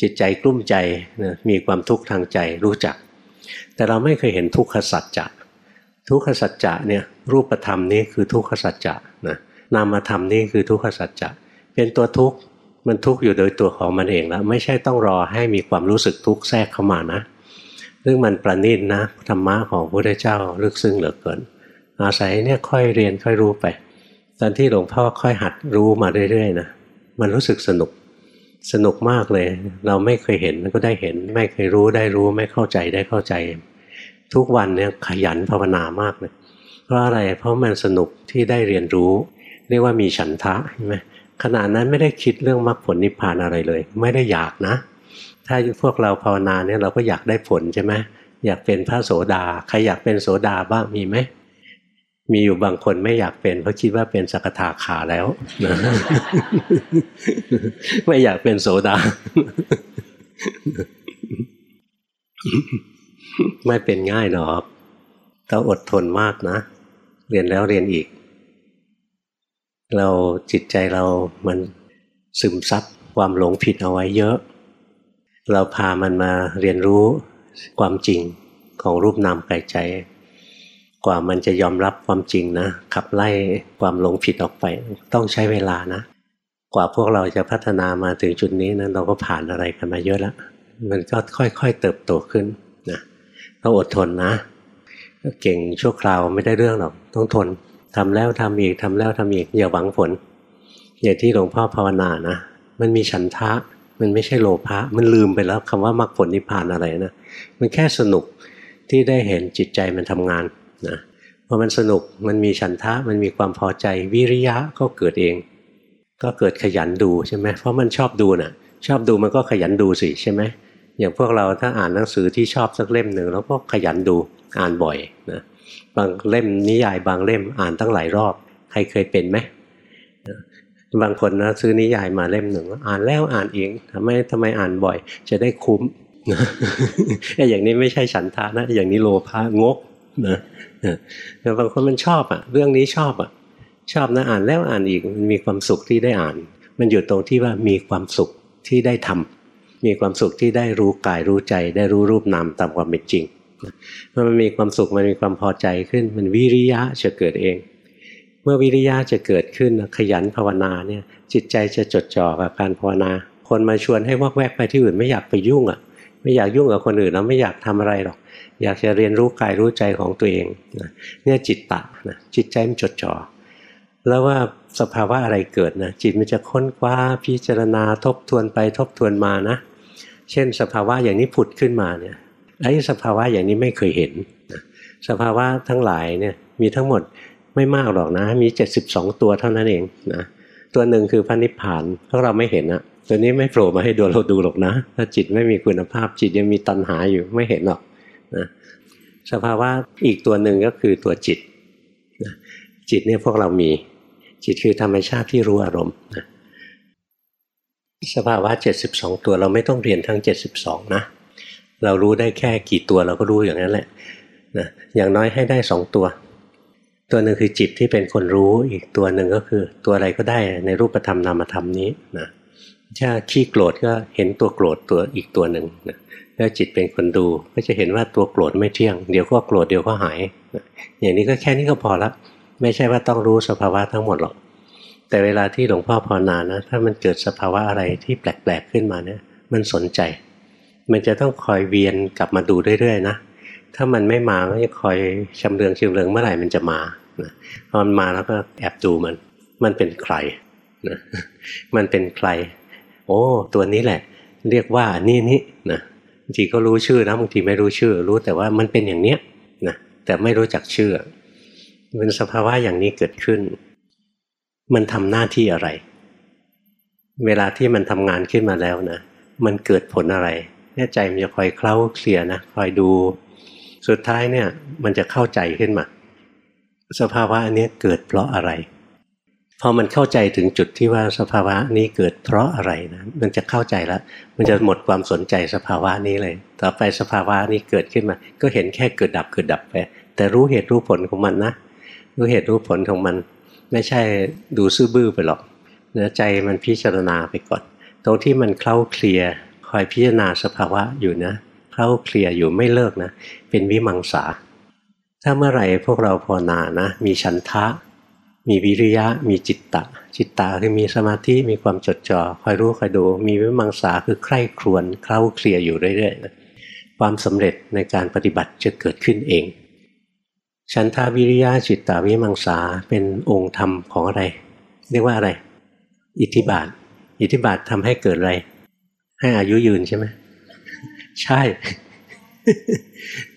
จิตใจกลุ้มใจมีความทุกข์ทางใจรู้จัก แต่เราไม่เคยเห็นทุกขสัจจะทุกขสัจจะเนี่ยรูปธรรมนี้คือทุกขสัจจะนะนามธรรมนี่คือทุกขสัจจะเป็นตัวทุกข์มันทุกข์อยู่โดยตัวของมันเองแล้วไม่ใช่ต้องรอให้มีความรู้สึกทุกข์แทรกเข้ามานะเรื่องมันประณีตนะธรรมะของพระพุทธเจ้าลึกซึ้งเหลือเกิน อาศัยเนี่ยค่อยเรียนค่อยรู้ไป ตอนที่หลวงพ่อค่อยหัดรู้มาเรื่อยๆนะมันรู้สึกสนุก สนุกมากเลย เราไม่เคยเห็นก็ได้เห็น ไม่เคยรู้ได้รู้ไม่เข้าใจได้เข้าใจ ทุกวันเนี่ยขยันภาวนามากเลยเพราะอะไรเพราะมันสนุกที่ได้เรียนรู้ เรียกว่ามีฉันทะใช่ไหมขณะนั้นไม่ได้คิดเรื่องมรรคผลนิพพานอะไรเลย ไม่ได้อยากนะ ถ้าพวกเราภาวนาเนี่ยเราก็อยากได้ผลใช่ไหมอยากเป็นพระโสดา ใครอยากเป็นโสดาบ้างมีไหม มีอยู่บางคนไม่อยากเป็นเพราะคิดว่าเป็นสกทาขาแล้วไม่อยากเป็นโสดา ไม่เป็นง่ายหรอกต้องอดทนมากนะ เรียนแล้วเรียนอีก เราจิตใจเรามันซึมซับความหลงผิดเอาไว้เยอะ เราพามันมาเรียนรู้ความจริงของรูปนามกายใจ กว่ามันจะยอมรับความจริงนะ ขับไล่ความหลงผิดออกไป ต้องใช้เวลานะ กว่าพวกเราจะพัฒนามาถึงจุดนี้นะเราก็ผ่านอะไรกันมาเยอะแล้ว มันก็ค่อยๆเติบโตขึ้นนะต้องอดทนนะ เก่งชั่วคราวไม่ได้เรื่องหรอก ต้องทนทำแล้วทำอีกทำแล้วทำอีกอย่าหวังผล อย่างที่หลวงพ่อภาวนานะ มันมีฉันทะ มันไม่ใช่โลภะมันลืมไปแล้วคำว่ามรรคผลนิพพานอะไรนะ มันแค่สนุกที่ได้เห็นจิตใจมันทำงาน นะพอมันสนุกมันมีฉันทะมันมีความพอใจวิริยะก็เกิดเอง ก็เกิดขยันดูใช่ไหมเพราะมันชอบดูนะ่ะ ชอบดูมันก็ขยันดูสิใช่ไหมอย่างพวกเราถ้าอ่านหนังสือที่ชอบสักเล่มหนึ่งแล้วก็ขยันดูอ่านบ่อยนะบางเล่มนิยายบางเล่มอ่านตั้งหลายรอบ ใครเคยเป็นไหมบางคนนะซื้อนิยายมาเล่มหนึ่งอ่านแล้วอ่านอีกทำไมทำไมอ่านบ่อย จะได้คุ้มอย่างนี้ไม่ใช่ฉันทะนะ อย่างนี้โลภะงกนะ แต่บางคนมันชอบอะ เรื่องนี้ชอบอะ ชอบนะอ่านแล้วอ่านอีกมันมีความสุขที่ได้อ่าน มันอยู่ตรงที่ว่ามีความสุขที่ได้ทำมีความสุขที่ได้รู้กายรู้ใจ ได้รู้รูปนามตามความเป็นจริงเมื่อมันมีความสุขมันมีความพอใจขึ้น มันวิริยะจะเกิดเอง เมื่อวิริยะจะเกิดขึ้นขยันภาวนาเนี่ยจิตใจจะจดจ่อกับการภาวนา คนมาชวนให้วอกแวกไปที่อื่นไม่อยากไปยุ่งอะ ไม่อยากยุ่งกับคนอื่นแล้วไม่อยากทำอะไรหรอก อยากจะเรียนรู้กายรู้ใจของตัวเองเนี่ยจิตตะนะจิตใจมันจดจ่อแล้วว่าสภาวะอะไรเกิดนะจิตมันจะค้นคว้าพิจารณาทบทวนไปทบทวนมานะ เช่น สภาวะอย่างนี้ผุดขึ้นมาเนี่ยไอ้สภาวะอย่างนี้ไม่เคยเห็นสภาวะทั้งหลายเนี่ยมีทั้งหมดไม่มากหรอกนะ มี 72 ตัวเท่านั้นเองนะตัวหนึ่งคือพระนิพพานพวกเราไม่เห็นอะตัวนี้ไม่โผล่มาให้ดูเราดูหรอกนะ ถ้าจิตไม่มีคุณภาพจิตยังมีตัณหาอยู่ไม่เห็นหรอก นะสภาวะอีกตัวหนึ่งก็คือตัวจิตนะจิตเนี่ยพวกเรามี จิตคือธรรมชาติที่รู้อารมณ์นะสภาวะ 72 ตัวเราไม่ต้องเรียนทั้ง 72 นะ เรารู้ได้แค่กี่ตัวเราก็รู้อย่างนั้นแหละนะอย่างน้อยให้ได้สองตัว ตัวหนึ่งคือจิตที่เป็นคนรู้อีกตัวหนึ่งก็คือตัวอะไรก็ได้ในรูปธรรมนามธรรมนี้นะถ้าขี้โกรธก็เห็นตัวโกรธตัวอีกตัวหนึ่งนะ แล้วจิตเป็นคนดูก็จะเห็นว่าตัวโกรธไม่เที่ยง เดี๋ยวก็โกรธเดี๋ยวก็หาย อย่างนี้ก็แค่นี้ก็พอละ ไม่ใช่ว่าต้องรู้สภาวะทั้งหมดหรอก แต่เวลาที่หลวงพ่อภาวนานะ ถ้ามันเกิดสภาวะอะไรที่แปลกๆขึ้นมาเนี่ย มันสนใจ มันจะต้องคอยเวียนกลับมาดูเรื่อยๆนะ ถ้ามันไม่มาก็จะคอยชำเลืองชำเลืองเมื่อไหร่มันจะมาพอมันมาแล้วก็แอบดูมัน มันเป็นใครนะมันเป็นใคร โอ้ ตัวนี้แหละ เรียกว่านี่นี่นะางทีก็รู้ชื่อนะบางทีไม่รู้ชื่อ รู้แต่ว่ามันเป็นอย่างเนี้ยนะแต่ไม่รู้จักชื่อเป็นสภาวะอย่างนี้เกิดขึ้น มันทำหน้าที่อะไร เวลาที่มันทำงานขึ้นมาแล้วนะ มันเกิดผลอะไรเนี่ยใจมันจะคอยเคล้าเคลียนะคอยดู สุดท้ายเนี่ย มันจะเข้าใจขึ้นมา สภาวะอันนี้เกิดเพราะอะไร พอมันเข้าใจถึงจุดที่ว่าสภาวะนี้เกิดเพราะอะไรนะมันจะเข้าใจแล้วมันจะหมดความสนใจสภาวะนี้เลย ต่อไปสภาวะนี้เกิดขึ้นมา ก็เห็นแค่เกิดดับเกิดดับไปแต่รู้เหตุรู้ผลของมันนะรู้เหตุรู้ผลของมัน ไม่ใช่ดูซื่อบื้อไปหรอกเนื้อใจมันพิจารณาไปก่อนตรงที่มันเคล้าเคลียคอยพิจารณาสภาวะอยู่นะเข้าเคลียอยู่ไม่เลิกนะ เป็นวิมังสาถ้าเมื่อไหร่พวกเราภาวนานะ มีฉันทะ มีวิริยะ มีจิตตะ จิตตะคือมีสมาธิมีความจดจ่อคอยรู้คอยดู มีวิมังสาคือใคร่ครวญเข้าเคลียร์อยู่เรื่อยๆความสำเร็จในการปฏิบัติจะเกิดขึ้นเอง ฉันทาวิริยะจิตตาวิมังสาเป็นองค์ธรรมของอะไร เรียกว่าอะไร อิทธิบาท อิทธิบาททำให้เกิดอะไร ให้อายุยืนใช่ไหมใช่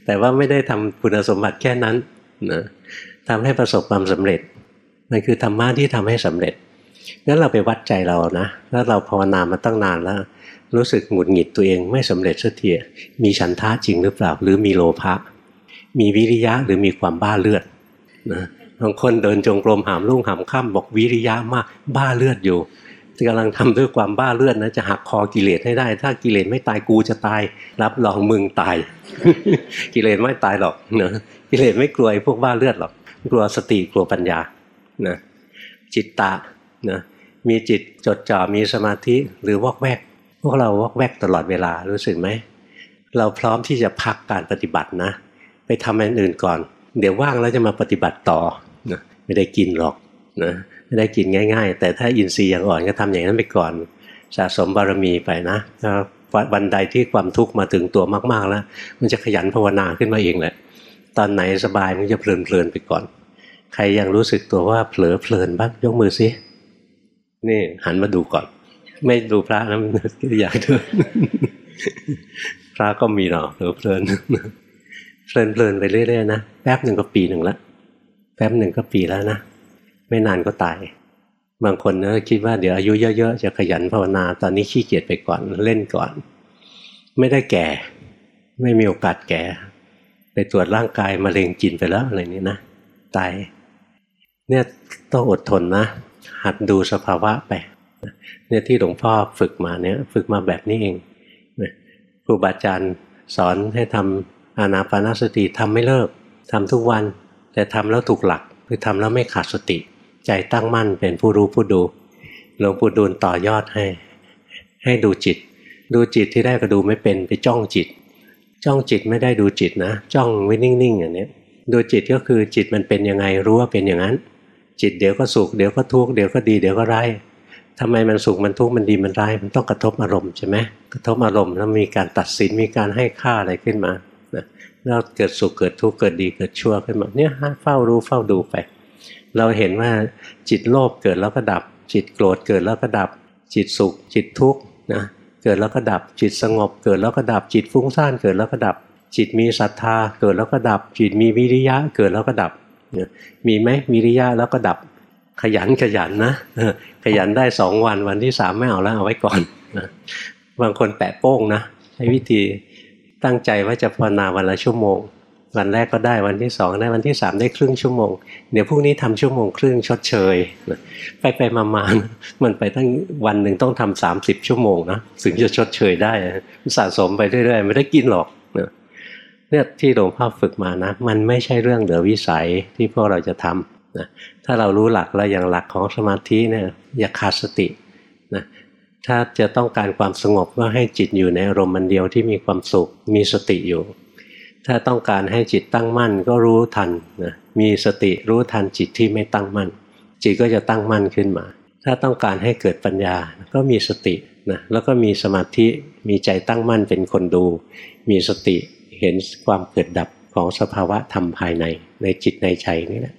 แต่ว่าไม่ได้ทำคุณสมบัติแค่นั้นนะทำให้ประสบความสำเร็จ มันคือธรรมะที่ทำให้สำเร็จงั้นเราไปวัดใจเรานะแล้วเราภาวนามาตั้งนานแล้ว รู้สึกหงุดหงิดตัวเองไม่สำเร็จสักทีมีฉันทะจริงหรือเปล่า หรือมีโลภะมีวิริยะหรือมีความบ้าเลือดนะบางคนเดินจงกรมหามลุ่งหามค่ำบอกวิริยะมากบ้าเลือดอยู่กำลังทำด้วยความบ้าเลือดนะจะหักคอกิเลสให้ได้ ถ้ากิเลสไม่ตายกูจะตาย รับรองมึงตาย กิเลสไม่ตายหรอกเนะกิเลสไม่กลัวไอ้พวกบ้าเลือดหรอกกลัวสติกลัวปัญญา นะจิตตะนะมีจิตจดจ่อมีสมาธิหรือวอกแวก พวกเราวอกแวกตลอดเวลารู้สึกไหม เราพร้อมที่จะพักการปฏิบัตินะ ไปทำอันอื่นก่อน เดี๋ยวว่างแล้วจะมาปฏิบัติต่อนะไม่ได้กินหรอกนะไม่ได้กินง่าย ๆ แต่ถ้าอินทรีย์อย่างอ่อนก็ทำอย่างนั้นไปก่อน สะสมบารมีไปนะวันใดที่ความทุกข์มาถึงตัวมาก ๆ แล้ว มันจะขยันภาวนาขึ้นมาเองแหละตอนไหนสบายมันจะเพลินๆไปก่อน ใครยังรู้สึกตัวว่าเผลอเพลินบ้างยกมือซินี่หันมาดูก่อน ไม่ดูพระนะมันอยากดูพระก็มีหรอเผลอเพลินเพลินเพลินไปเรื่อยๆนะแป๊บหนึ่งก็ปีหนึ่งละแป๊บหนึ่งก็ปีแล้วนะไม่นานก็ตาย บางคนนะคิดว่าเดี๋ยวอายุเยอะๆจะขยันภาวนาตอนนี้ขี้เกียจไปก่อนเล่นก่อน ไม่ได้แก่ ไม่มีโอกาสแก่ ไปตรวจร่างกายมะเร็งกินไปแล้วอะไรนี้นะตาย เนี่ยต้องอดทนนะ หัดดูสภาวะไปเนี่ยที่หลวงพ่อฝึกมาเนี่ยฝึกมาแบบนี้เองครูบาอาจารย์สอนให้ทำอานาปานสติทำไม่เลิกทำทุกวัน แต่ทำแล้วถูกหลัก คือทำแล้วไม่ขาดสติ ใจตั้งมั่นเป็นผู้รู้ผู้ดูหลวงปู่ดูลต่อยอดให้ ให้ดูจิต ดูจิตที่ได้ก็ดูไม่เป็นไปจ้องจิต จ้องจิตไม่ได้ดูจิตนะ จ้องไว้นิ่งๆอย่างนี้ดูจิตก็คือจิตมันเป็นยังไงรู้ว่าเป็นอย่างนั้น จิตเดี๋ยวก็สุขเดี๋ยวก็ทุกข์เดี๋ยวก็ดีเดี๋ยวก็ร้ายทำไมมันสุขมันทุกข์มันดีมันร้ายมันต้องกระทบอารมณ์ใช่ไหมกระทบอารมณ์แล้วมีการตัดสินมีการให้ค่าอะไรขึ้นมาแล้วเกิดสุขเกิดทุกข์เกิดดีเกิดชั่วขึ้นมาเนี่ยเฝ้ารู้เฝ้าดูไป เราเห็นว่าจิตโลภเกิดแล้วก็ดับ จิตโกรธเกิดแล้วก็ดับ จิตสุข จิตทุกข์นะเกิดแล้วก็ดับ จิตสงบเกิดแล้วก็ดับ จิตฟุ้งซ่านเกิดแล้วก็ดับ จิตมีศรัทธาเกิดแล้วก็ดับ จิตมีวิริยะเกิดแล้วก็ดับ มีไหมวิริยะแล้วก็ดับขยันขยันนะขยันได้สองวันวันที่สามไม่เอาแล้วเอาไว้ก่อนนะบางคนแปะโป้งนะใช้วิธีตั้งใจว่าจะภาวนาวันละชั่วโมง วันแรกก็ได้วันที่สองได้วันที่สามได้ครึ่งชั่วโมง เดี๋ยวพรุ่งนี้ทำชั่วโมงครึ่งชดเชยไปไปมามามันไปตั้งวันหนึ่งต้องทำสามสิบชั่วโมงนะถึงจะชดเชยได้สะสมไปเรื่อยๆไม่ได้กินหรอก เนี่ยที่หลวงพ่อฝึกมานะ มันไม่ใช่เรื่องเหลือวิสัยที่พวกเราจะทำนะถ้าเรารู้หลักแล้วอย่างหลักของสมาธิเนี่ยอย่าขาดสตินะถ้าจะต้องการความสงบก็ให้จิตอยู่ในอารมณ์มันเดียวที่มีความสุขมีสติอยู่ ถ้าต้องการให้จิตตั้งมั่นก็รู้ทันนะมีสติรู้ทันจิตที่ไม่ตั้งมั่น จิตก็จะตั้งมั่นขึ้นมา ถ้าต้องการให้เกิดปัญญาก็มีสตินะแล้วก็มีสมาธิมีใจตั้งมั่นเป็นคนดู มีสติ เห็นความเกิดดับของสภาวะธรรมภายในในจิตในใจนี่แหละ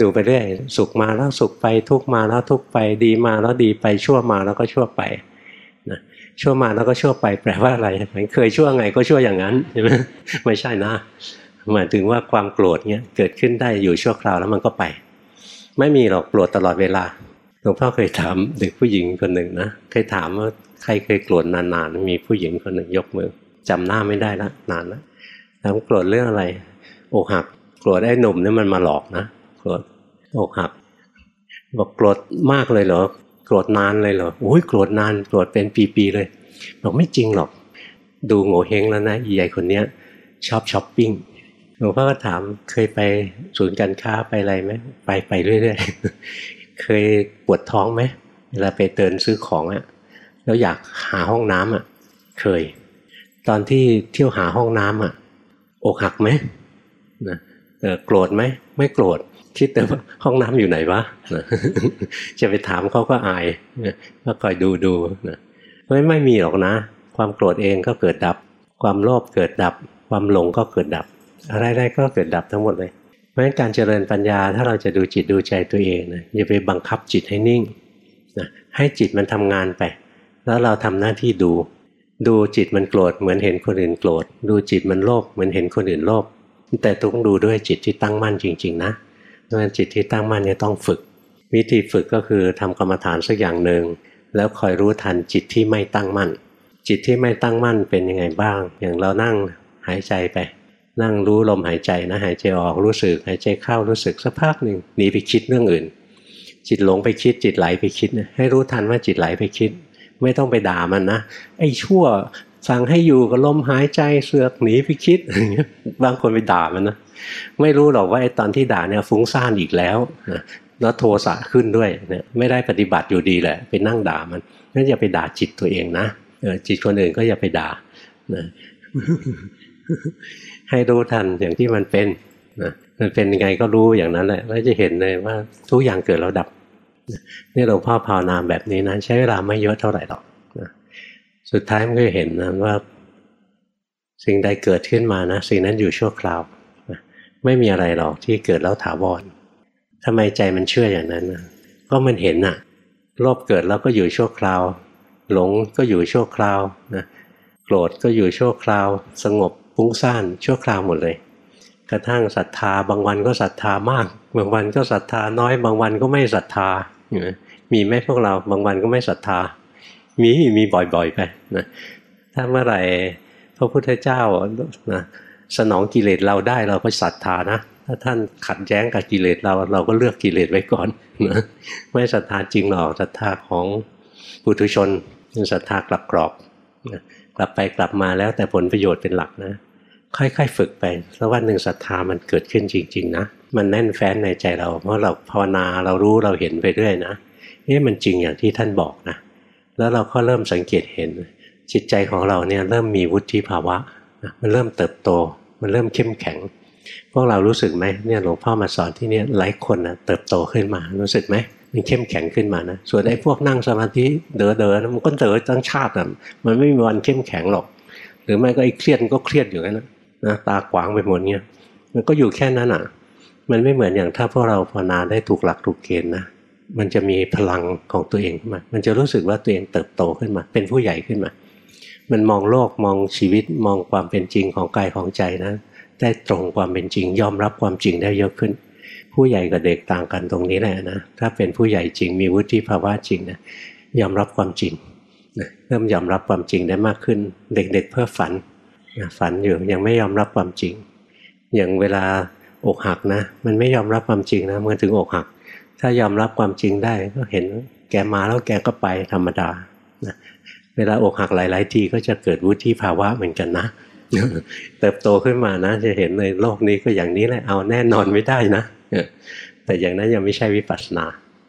ดูไปเรื่อยสุขมาแล้วสุขไปทุกมาแล้วทุกไปดีมาแล้วดีไปชั่วมาแล้วก็ชั่วไปนะชั่วมาแล้วก็ชั่วไป แปลว่าอะไรเคยชั่วไงก็ชั่วอย่างนั้นใช่ไหมไม่ใช่นะหมายถึงว่าความโกรธเนี้ยเกิดขึ้นได้อยู่ชั่วคราวแล้วมันก็ไป ไม่มีหรอกโกรธตลอดเวลาหลวงพ่อเคยถามเด็กผู้หญิงคนหนึ่งนะเคยถามว่าใครเคยโกรธนานๆมีผู้หญิงคนหนึ่งยกมือจำหน้าไม่ได้ละนานแล้ว ถามโกรธเรื่องอะไรอกหักโกรธไอ้หนุ่มนี่มันมาหลอกนะโกรธอกหัก บอกโกรธมากเลยเหรอโกรธนานเลยเหรอโอ้ยโกรธนานโกรธเป็นปีๆเลย บอกไม่จริงหรอก ดูโง่เฮงแล้วนะอีใหญ่คนเนี้ยชอบช้อปปิ้งหลวงพ่อก็ถามเคยไปศูนย์การค้าไปอะไรไหมไปไปเรื่อยๆ เคยปวดท้องไหมเวลาไปเดินซื้อของอะแล้วอยากหาห้องน้ำอะเคย ตอนที่เที่ยวหาห้องน้ำอะ อกหักไหมนะโกรธไหมไม่โกรธคิดแต่ว่าห้องน้ำอยู่ไหนวะจะไปถามเขาก็อายก็คอยดูดูนะไม่ไม่มีหรอกนะ ความโกรธเองก็เกิดดับ ความโลภเกิดดับ ความหลงก็เกิดดับ อะไรๆก็เกิดดับทั้งหมดเลยเพราะฉะนั้นการเจริญปัญญาถ้าเราจะดูจิตดูใจตัวเองนะอย่าไปบังคับจิตให้นิ่งนะให้จิตมันทำงานไป แล้วเราทำหน้าที่ดู ดูจิตมันโกรธเหมือนเห็นคนอื่นโกรธดูจิตมันโลภเหมือนเห็นคนอื่นโลภแต่ต้องดูด้วยจิตที่ตั้งมั่นจริง ๆ นะเพราะฉะนั้นจิตที่ตั้งมั่นเนี่ยต้องฝึก วิธีฝึกก็คือทำกรรมฐานสักอย่างหนึ่งแล้วคอยรู้ทันจิตที่ไม่ตั้งมั่น จิตที่ไม่ตั้งมั่นเป็นยังไงบ้าง อย่างเรานั่งหายใจไป นั่งรู้ลมหายใจนะหายใจออกรู้สึกหายใจเข้ารู้สึกสักพักหนึ่งหนีไปคิดเรื่องอื่น จิตหลงไปคิดจิตไหลไปคิดให้รู้ทันว่าจิตไหลไปคิด ไม่ต้องไปด่ามันนะไอ้ชั่วสั่งให้อยู่กับลมหายใจเสือกหนีไปคิดบางคนไปด่ามันนะไม่รู้หรอกว่าไอ้ตอนที่ด่าเนี่ยฟุ้งซ่านอีกแล้วแล้วโทสะขึ้นด้วยเนี่ยไม่ได้ปฏิบัติอยู่ดีแหละไปนั่งด่ามันนั่นอย่าไปด่าจิตตัวเองนะจิตคนอื่นก็อย่าไปด่านะให้รู้ทันอย่างที่มันเป็นนะมันเป็นยังไงก็รู้อย่างนั้นแหละแล้วจะเห็นเลยว่าทุกอย่างเกิดแล้วดับ นี่หลวงพ่อภาวนาแบบนี้นะใช้เวลาไม่เยอะเท่าไหร่หรอกนะสุดท้ายมันก็เห็นนะว่า สิ่งใดเกิดขึ้นมานะสิ่งนั้นอยู่ชั่วคราวไม่มีอะไรหรอกที่เกิดแล้วถาวรทำไมใจมันเชื่ออย่างนั้นนะก็มันเห็นน่ะโลภเกิดแล้วก็อยู่ชั่วคราว หลงก็อยู่ชั่วคราวนะโกรธก็อยู่ชั่วคราว สงบปุ้งซ่านชั่วคราวหมดเลย กระทั่งศรัทธา บางวันก็ศรัทธามาก บางวันก็ศรัทธาน้อย บางวันก็ไม่ศรัทธา มีไหมพวกเราบางวันก็ไม่ศรัทธา มีมีบ่อยๆไปนะถ้าเมื่อไหร่พระพุทธเจ้านะสนองกิเลสเราได้เราก็ศรัทธานะถ้าท่านขัดแย้งกับกิเลสเราเราก็เลือกกิเลสไว้ก่อนนะไม่ศรัทธาจริงหรอกศรัทธาของปุถุชนเป็นศรัทธากลับกรอบกลับไปกลับมาแล้วแต่ผลประโยชน์เป็นหลักนะ ค่อยๆ ฝึกไป แล้ววันหนึ่งศรัทธามันเกิดขึ้นจริง ๆ นะ มันแน่นแฟ้นในใจเรา เพราะเราภาวนาเรารู้เราเห็นไปเรื่อยนะนี่มันจริงอย่างที่ท่านบอกนะแล้วเราก็เริ่มสังเกตเห็น จิตใจของเราเนี่ยเริ่มมีวุฒิภาวะมันเริ่มเติบโต มันเริ่มเข้มแข็ง พวกเรารู้สึกไหมเนี่ยหลวงพ่อมาสอนที่นี่หลายคนนะเติบโตขึ้นมารู้สึกไหมมันเข้มแข็งขึ้นมานะส่วนไอ้พวกนั่งสมาธิเด๋อเด๋อมันก็เด๋อตั้งชาติอะมันไม่มีวันเข้มแข็งหรอก หรือไม่ก็ไอ้เครียดก็เครียดอยู่นั่นนะตาขวางไปหมดเงี้ยมันก็อยู่แค่นั้นอะ มันไม่เหมือนอย่างถ้าพวกเราภาวนาได้ถูกหลักถูกเกณฑ์นะมันจะมีพลังของตัวเองขึ้นมา มันจะรู้สึกว่าตัวเองเติบโตขึ้นมา เป็นผู้ใหญ่ขึ้นมา มันมองโลกมองชีวิตมองความเป็นจริงของกายของใจนะได้ตรงความเป็นจริง ยอมรับความจริงได้เยอะขึ้น ผู้ใหญ่กับเด็กต่างกันตรงนี้แหละนะถ้าเป็นผู้ใหญ่จริงมีวุฒิภาวะจริงนะยอมรับความจริงนะเริ่มยอมรับความจริงได้มากขึ้น เด็กๆเพื่อฝันนะฝันอยู่ยังไม่ยอมรับความจริง อย่างเวลา อกหักนะ มันไม่ยอมรับความจริงนะมื่อถึงอกหัก ถ้ายอมรับความจริงได้ก็เห็นแกมาแล้วแกก็ไปธรรมดานะเวลาอกหักหลาย ๆ ทีก็จะเกิดวุฒิภาวะเหมือนกันนะเติบโตขึ้นมานะ จะเห็นในโลกนี้ก็อย่างนี้แหละเอาแน่นอนไม่ได้นะแต่อย่างนั้นยังไม่ใช่วิปัสสนา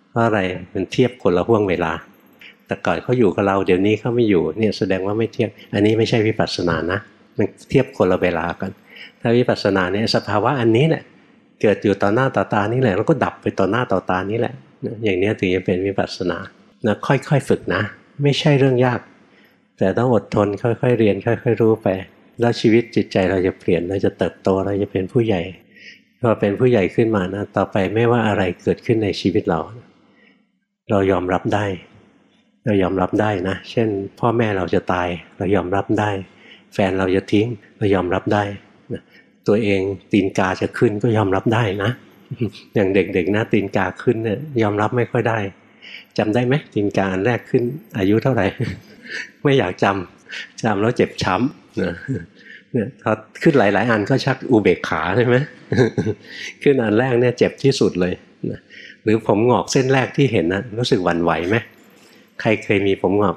เพราะอะไรมันเทียบคนละห่วงเวลา แต่ก่อนเขาอยู่กับเราเดี๋ยวนี้เขาไม่อยู่เนี่ยแสดงว่าไม่เทียบ อันนี้ไม่ใช่วิปัสสนานะ มันเทียบคนละเวลากัน ถ้าวิปัสสนาเนี่ยสภาวะอันนี้แหละเกิดอยู่ต่อหน้าต่อตานี่แหละแล้วก็ดับไปต่อหน้าต่อตานี่แหละ อย่างนี้ถึงจะเป็นวิปัสสนานะค่อยๆฝึกนะ ไม่ใช่เรื่องยาก แต่ต้องอดทนค่อยๆเรียนค่อย ๆ รู้ไป แล้วชีวิตจิตใจเราจะเปลี่ยนเราจะเติบโตเราจะเป็นผู้ใหญ่พอเป็นผู้ใหญ่ขึ้นมานะต่อไปไม่ว่าอะไรเกิดขึ้นในชีวิตเรา เรายอมรับได้ เรายอมรับได้นะ เช่น พ่อแม่เราจะตาย เรายอมรับได้ แฟนเราจะทิ้ง เรายอมรับได้ ตัวเองตีนกาจะขึ้นก็ยอมรับได้นะ อย่างเด็กๆนะตีนกาขึ้นเนี่ยยอมรับไม่ค่อยได้จำได้ไหมตีนกาอันแรกขึ้น อายุเท่าไหร่ ไม่อยากจำจำแล้วเจ็บช้ำเนี่ยพอขึ้นหลาย ๆ อันก็ชักอุเบกขาใช่ไหมขึ้นอันแรกเนี่ยเจ็บที่สุดเลยหรือผมงอกเส้นแรกที่เห็นนะรู้สึกหวั่นไหวไหมใครเคยมีผมงอก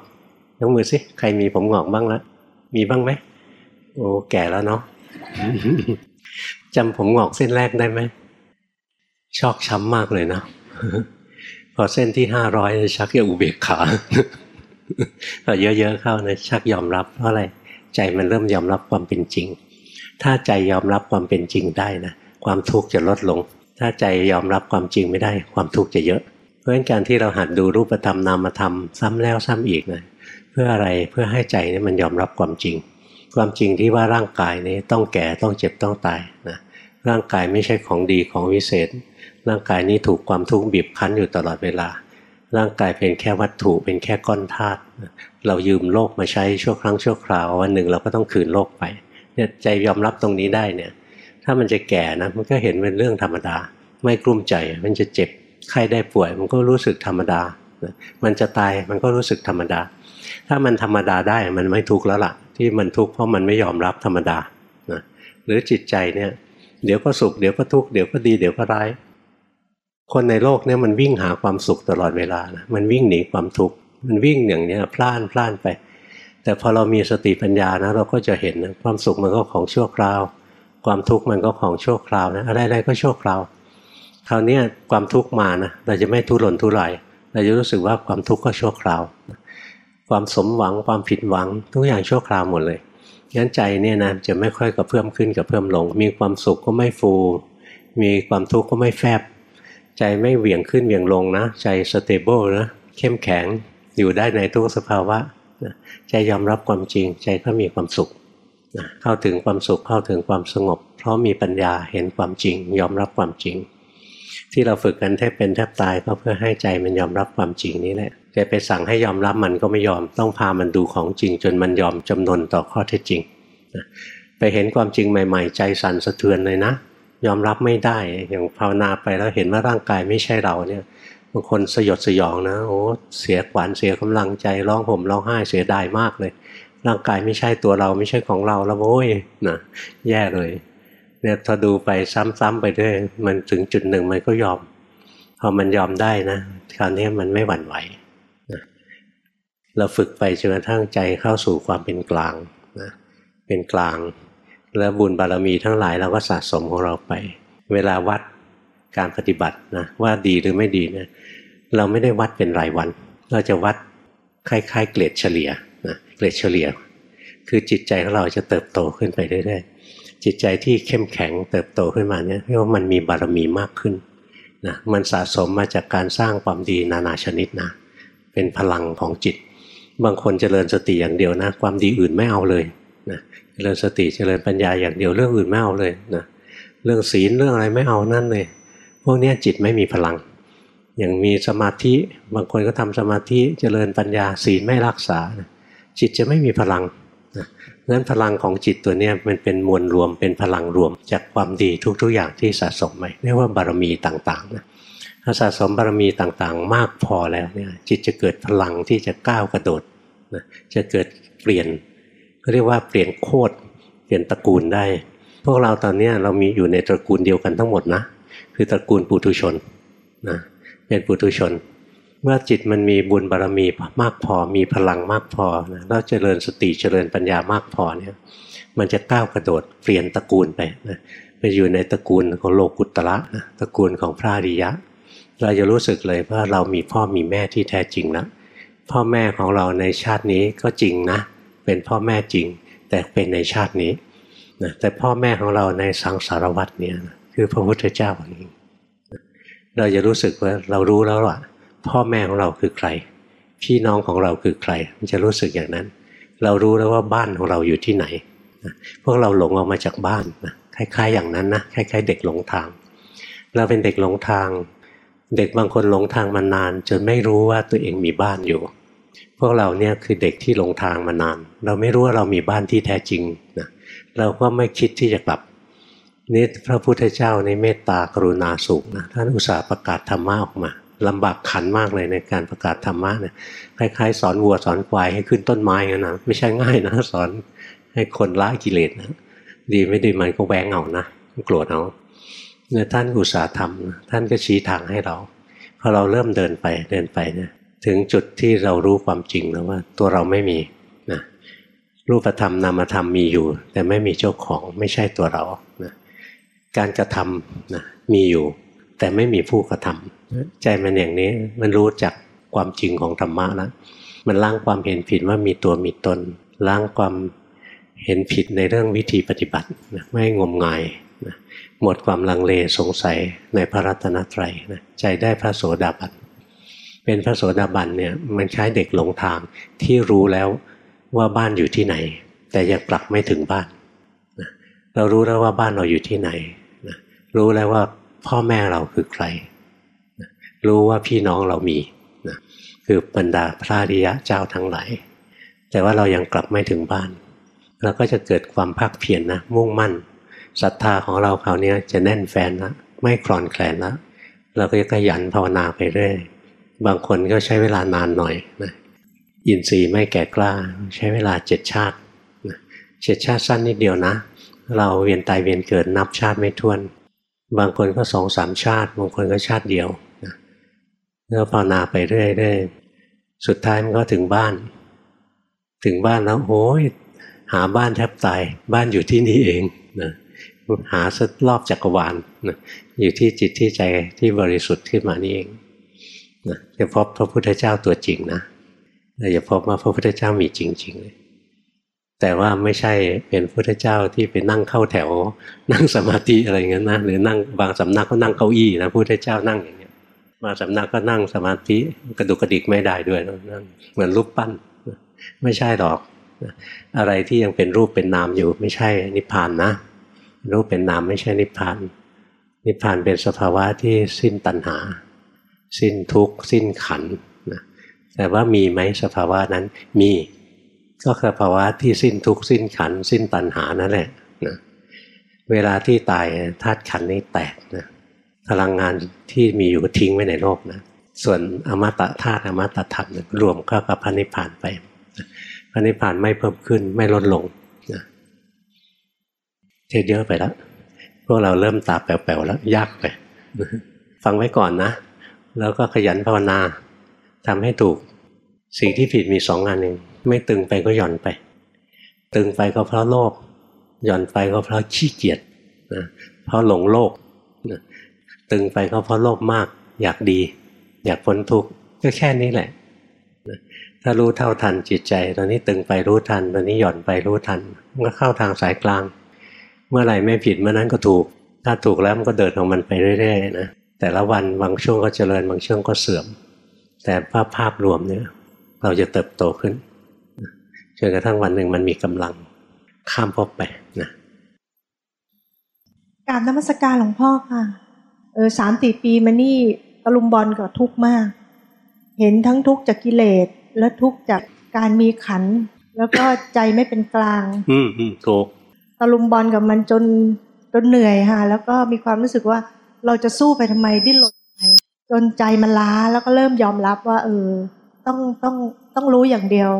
ยกมือสิใครมีผมงอกบ้างล้วมีบ้างไหมโอ้แก่แล้วเนาะ จำผมงอกเส้นแรกได้ไหม ชอกช้ำมากเลยนะ พอเส้นที่ห้าร้อยชักจะอุเบกขาพอเยอะๆเข้านะชักยอมรับเพราะอะไร ใจมันเริ่มยอมรับความเป็นจริง ถ้าใจยอมรับความเป็นจริงได้นะความทุกข์จะลดลง ถ้าใจยอมรับความจริงไม่ได้ ความทุกข์จะเยอะ เพราะฉะนั้นการที่เราหัดดูรูปธรรมนามธรรมซ้ำแล้วซ้ำอีกนะเพื่ออะไรเพื่อให้ใจนี่มันยอมรับความจริง ความจริงที่ว่าร่างกายนี้ต้องแก่ต้องเจ็บต้องตายนะร่างกายไม่ใช่ของดีของวิเศษ ร่างกายนี้ถูกความทุกข์บีบคั้นอยู่ตลอดเวลา ร่างกายเป็นแค่วัตถุเป็นแค่ก้อนธาตุเรายืมโลกมาใช้ชั่วครั้งชั่วคราววันหนึ่งเราก็ต้องคืนโลกไปเนี่ยใจยอมรับตรงนี้ได้เนี่ยถ้ามันจะแก่นะมันก็เห็นเป็นเรื่องธรรมดา ไม่กลุ้มใจมันจะเจ็บไข้ได้ป่วย มันก็รู้สึกธรรมดา มันจะตายมันก็รู้สึกธรรมดา ถ้ามันธรรมดาได้มันไม่ทุกข์แล้วล่ะ ที่มันทุกข์เพราะมันไม่ยอมรับธรรมดานะหรือจิตใจเนี่ย เดี๋ยวก็สุขเดี๋ยวก็ทุกข์เดี๋ยวก็ดีเดี๋ยวก็ร้าย คนในโลกเนี่ยมันวิ่งหาความสุขตลอดเวลานะมันวิ่งหนีความทุกข์มันวิ่งอย่างเนี้ยพล่านพล่านไป แต่พอเรามีสติปัญญานะเราก็จะเห็นนะความสุขมันก็ของชั่วคราว ความทุกข์มันก็ของชั่วคราวนะอะไรๆก็ชั่วคราวคราวนี้ความทุกข์มานะเราจะไม่ทุรนทุรายเราจะรู้สึกว่าความทุกข์ก็ชั่วคราว ความสมหวังความผิดหวัง ทุกอย่างชั่วคราวหมดเลยงั้นใจเนี่ยนะจะไม่ค่อยกระเพื่อมขึ้นกระเพื่อมลง มีความสุขก็ไม่ฟู มีความทุกข์ก็ไม่แฟบ ใจไม่เหวี่ยงขึ้นเหวี่ยงลงนะ ใจ stable นะเข้มแข็งอยู่ได้ในทุกสภาวะใจยอมรับความจริง ใจก็มีความสุขเข้าถึงความสุขเข้าถึงความสงบ เพราะมีปัญญาเห็นความจริง ยอมรับความจริง ที่เราฝึกกันแทบเป็นแทบตายก็เพื่อให้ใจมันยอมรับความจริงนี้แหละ จะไปสั่งให้ยอมรับมันก็ไม่ยอมต้องพามันดูของจริง จนมันยอมจำนนต่อข้อเท็จจริงไปเห็นความจริงใหม่ ๆ ใจสั่นสะเทือนเลยนะ ยอมรับไม่ได้อย่างภาวนาไปแล้วเห็นว่าร่างกายไม่ใช่เราเนี่ยบางคนสยดสยองนะโอ้เสียขวัญเสียกำลังใจร้องห่มร้องไห้เสียดายมากเลย ร่างกายไม่ใช่ตัวเราไม่ใช่ของเราแล้วโว้ยนะแย่เลยเนี่ยถ้าดูไปซ้ำๆไปด้วยมันถึงจุดหนึ่งมันก็ยอมพอมันยอมได้นะคราวนี้มันไม่หวั่นไหว เราฝึกไปจนกระทั่งใจเข้าสู่ความเป็นกลางนะเป็นกลาง แล้วบุญบารมีทั้งหลายเราก็สะสมของเราไป เวลาวัดการปฏิบัตินะว่าดีหรือไม่ดีเนะเราไม่ได้วัดเป็นรายวัน เราจะวัดคล้ายๆ เกรดเฉลี่ยนะเกรดเฉลี่ย คือจิตใจของเราจะเติบโตขึ้นไปเรื่อยๆจิตใจที่เข้มแข็งเติบโตขึ้นมาเนี่ยเรียกว่ามันมีบารมีมากขึ้นนะมันสะสมมาจากการสร้างความดีนานาชนิดนะเป็นพลังของจิต บางคนเจริญสติอย่างเดียวนะ ความดีอื่นไม่เอาเลยนะเจริญสติเจริญปัญญาอย่างเดียวเรื่องอื่นไม่เอาเลยนะเรื่องศีลเรื่องอะไรไม่เอานั่นเลย พวกนี้จิตไม่มีพลัง อย่างมีสมาธิบางคนก็ทำสมาธิเจริญปัญญาศีลไม่รักษาจิตจะไม่มีพลังนะนั้นพลังของจิตตัวนี้มันเป็นมวลรวมเป็นพลังรวมจากความดีทุกๆอย่างที่สะสมไปเรียกว่าบารมีต่างๆนะ ถ้าสะสมบารมีต่างๆ มากพอแล้วเนี่ยจิตจะเกิดพลังที่จะก้าวกระโดดนะจะเกิดเปลี่ยนเรียกว่าเปลี่ยนโคตรเปลี่ยนตระกูลได้ พวกเราตอนนี้เรามีอยู่ในตระกูลเดียวกันทั้งหมดนะ คือตระกูลปุถุชนนะเป็นปุถุชน เมื่อจิตมันมีบุญบารมีมากพอมีพลังมากพอนะแล้วเจริญสติเจริญปัญญามากพอเนี่ยมันจะก้าวกระโดดเปลี่ยนตระกูลไปนะไปอยู่ในตระกูลของโลกุตตะนะตระกูลของพระอริยะ เราจะรู้สึกเลยว่าเรามีพ่อมีแม่ที่แท้จริงแล้วพ่อแม่ของเราในชาตินี้ก็จริงนะ เป็นพ่อแม่จริง แต่เป็นในชาตินี้นะแต่พ่อแม่ของเราในสังสารวัฏเนี่ยนะคือพระพุทธเจ้าเองเราจะรู้สึกว่าเรารู้แล้วว่าพ่อแม่ของเราคือใคร พี่น้องของเราคือใคร มันจะรู้สึกอย่างนั้น เรารู้แล้วว่าบ้านของเราอยู่ที่ไหนพวกเราหลงออกมาจากบ้านนะคล้าย ๆ อย่างนั้นนะคล้าย ๆ เด็กหลงทาง เราเป็นเด็กหลงทาง เด็กบางคนหลงทางมานาน จนไม่รู้ว่าตัวเองมีบ้านอยู่ พวกเราเนี่ยคือเด็กที่หลงทางมานาน เราไม่รู้ว่าเรามีบ้านที่แท้จริงนะเราก็ไม่คิดที่จะกลับนี่พระพุทธเจ้าในเมตตากรุณาสูงนะท่านอุตส่าห์ประกาศธรรมะออกมาลำบากขันมากเลยในการประกาศธรรมะเนี่ยคล้ายๆ สอนวัวสอนควายให้ขึ้นต้นไม้นะไม่ใช่ง่ายนะสอนให้คนละกิเลสนะดีไม่ดีมันก็แวงเอานะโกรธเอา เนี่ยท่านอุตสาห์ทำท่านก็ชี้ทางให้เราพอเราเริ่มเดินไปเดินไปเนี่ยถึงจุดที่เรารู้ความจริงแล้วว่า ตัวเราไม่มีนะรูปธรรมนามธรรมมีอยู่ แต่ไม่มีเจ้าของไม่ใช่ตัวเรานะการกระทำนะมีอยู่ แต่ไม่มีผู้กระทำใจมันอย่างนี้มันรู้จักความจริงของธรรมะแล้วมันล้างความเห็นผิดว่ามีตัวมีตนล้างความเห็นผิดในเรื่องวิธีปฏิบัตินะไม่งมงาย หมดความลังเลสงสัยในพระรัตนตรัยนะใจได้พระโสดาบัน เป็นพระโสดาบันเนี่ยมันใช้เด็กหลงทางที่รู้แล้วว่าบ้านอยู่ที่ไหน แต่ยังกลับไม่ถึงบ้านนะเรารู้แล้วว่าบ้านเราอยู่ที่ไหนนะรู้แล้วว่าพ่อแม่เราคือใครนะรู้ว่าพี่น้องเรามีนะคือบรรดาพระริยะเจ้าทั้งหลาย แต่ว่าเรายังกลับไม่ถึงบ้านเราก็จะเกิดความภาคเพียรนนะมุ่งมั่น ศรัทธาของเราคราวนี้จะแน่นแฟนละไม่คลอนแคลนละเราก็จะขยันภาวนาไปเรื่อยบางคนก็ใช้เวลานานหน่อยนะอินทรีย์ไม่แก่กล้า ใช้เวลาเจ็ดชาติเจ็ดชาติสั้นนิดเดียวนะ เราเวียนตายเวียนเกิดนับชาติไม่ถ้วน บางคนก็สองสามชาติ บางคนก็ชาติเดียวนะแล้วภาวนาไปเรื่อยๆสุดท้ายมันก็ถึงบ้าน ถึงบ้านแล้วโอ้ยหาบ้านแทบตายบ้านอยู่ที่นี่เองนะ หาสักรอบจักรวาลนะอยู่ที่จิตที่ใจที่บริสุทธิ์ขึ้นมานี่เองนะจะพบพระพุทธเจ้าตัวจริงนะเราจะพบว่าพระพุทธเจ้ามีจริงๆเลยแต่ว่าไม่ใช่เป็นพุทธเจ้าที่ไปนั่งเข้าแถว นั่งสมาธิอะไรเงี้ยนะหรือนั่งบางสำนักก็นั่งเก้าอี้นะพุทธเจ้านั่งอย่างเงี้ยบาสำนักก็นั่งสมาธิกระดุกกระดิกไม่ได้ด้วยนั่งเหมือนรูปปั้น ไม่ใช่หรอก อะไรที่ยังเป็นรูปเป็นนามอยู่ไม่ใช่นิพพานนะ รูปเป็นนามไม่ใช่นิพพาน นิพพานเป็นสภาวะที่สิ้นตัณหา สิ้นทุกข์ สิ้นขันนะแต่ว่ามีไหมสภาวะนั้นมี ก็คือภาวะที่สิ้นทุกข์สิ้นขัน สิ้นตัณหานั่นแหละนะเวลาที่ตายธาตุขันนี้แตกนะพลังงานที่มีอยู่ก็ทิ้งไว้ในโลกนะส่วนอมตะธาตุอมตะธรรมรวมก็กับพระนิพพานไปพระนิพพานไม่เพิ่มขึ้นไม่ลดลง เทศเยอะไปแล้ว พวกเราเริ่มตาแป๋วๆแล้วยากไป ฟังไว้ก่อนนะ แล้วก็ขยันภาวนาทำให้ถูก สิ่งที่ผิดมีสองอันหนึ่งไม่ตึงไปก็หย่อนไป ตึงไปก็เพราะโลภหย่อนไปก็เพราะขี้เกียจนะเพราะหลงโลกนะตึงไปก็เพราะโลภมาก อยากดี อยากพ้นทุกข์ก็แค่นี้แหละนะถ้ารู้เท่าทันจิตใจ ตอนนี้ตึงไปรู้ทัน ตอนนี้หย่อนไปรู้ทัน มันก็เข้าทางสายกลาง เมื่อไหร่ไม่ผิดเมื่อนั้นก็ถูก ถ้าถูกแล้วมันก็เดินของมันไปเรื่อยๆนะแต่ละวันบางช่วงก็เจริญบางช่วงก็เสื่อม แต่ภาพภาพรวมเนี่ยเราจะเติบโตขึ้นจนกระทั่งวันหนึ่งมันมีกำลังข้ามภพไปนะกราบนมัสการหลวงพ่อค่ะเออสามสี่ปีมานี่ตะลุมบอลกับทุกข์มาก เห็นทั้งทุกข์จากกิเลสและทุกข์จากการมีขันธ์แล้วก็ใจไม่เป็นกลาง อืมอืมถูกตะลุมบอลกับมันจนจนเหนื่อยค่ะแล้วก็มีความรู้สึกว่าเราจะสู้ไปทำไมดิ้นรนทำไมจนใจมันล้าแล้วก็เริ่มยอมรับว่า เออ ต้องต้องต้องรู้อย่างเดียว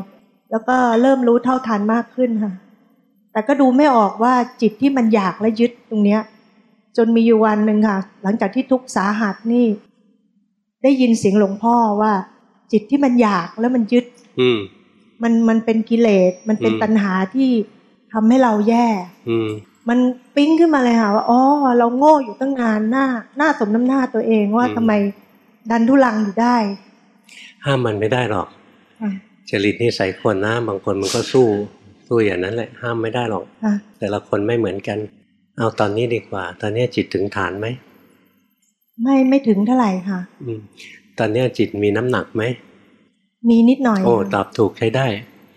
แล้วก็เริ่มรู้เท่าทันมากขึ้นค่ะ แต่ก็ดูไม่ออกว่าจิตที่มันอยากและยึดตรงเนี้ย จนมีอยู่วันหนึ่งค่ะ หลังจากที่ทุกข์สาหัสนี่ ได้ยินเสียงหลวงพ่อว่า จิตที่มันอยากแล้วมันยึด อืมมันมันเป็นกิเลสมันเป็นอืมตัณหาที่ ทำให้เราแย่ อืมมันปิ้งขึ้นมาเลยค่ะว่าอ๋อเราโง่อยู่ตั้งนานหน้า หน้าสมน้ำหน้าตัวเองว่าอืมทำไมดันทุลังอยู่ได้ ห้ามมันไม่ได้หรอกค่ะจริตนิสัยคนนะบางคนมันก็สู้สู้อย่างนั้นแหละ ห้ามไม่ได้หรอกค่ะแต่ละคนไม่เหมือนกัน เอาตอนนี้ดีกว่า ตอนนี้จิตถึงฐานไหมไม่ไม่ถึงเท่าไหร่ค่ะ อืม ตอนนี้จิตมีน้ำหนักไหมมีนิดหน่อย โอ้ค่ะตอบถูกใช้ได้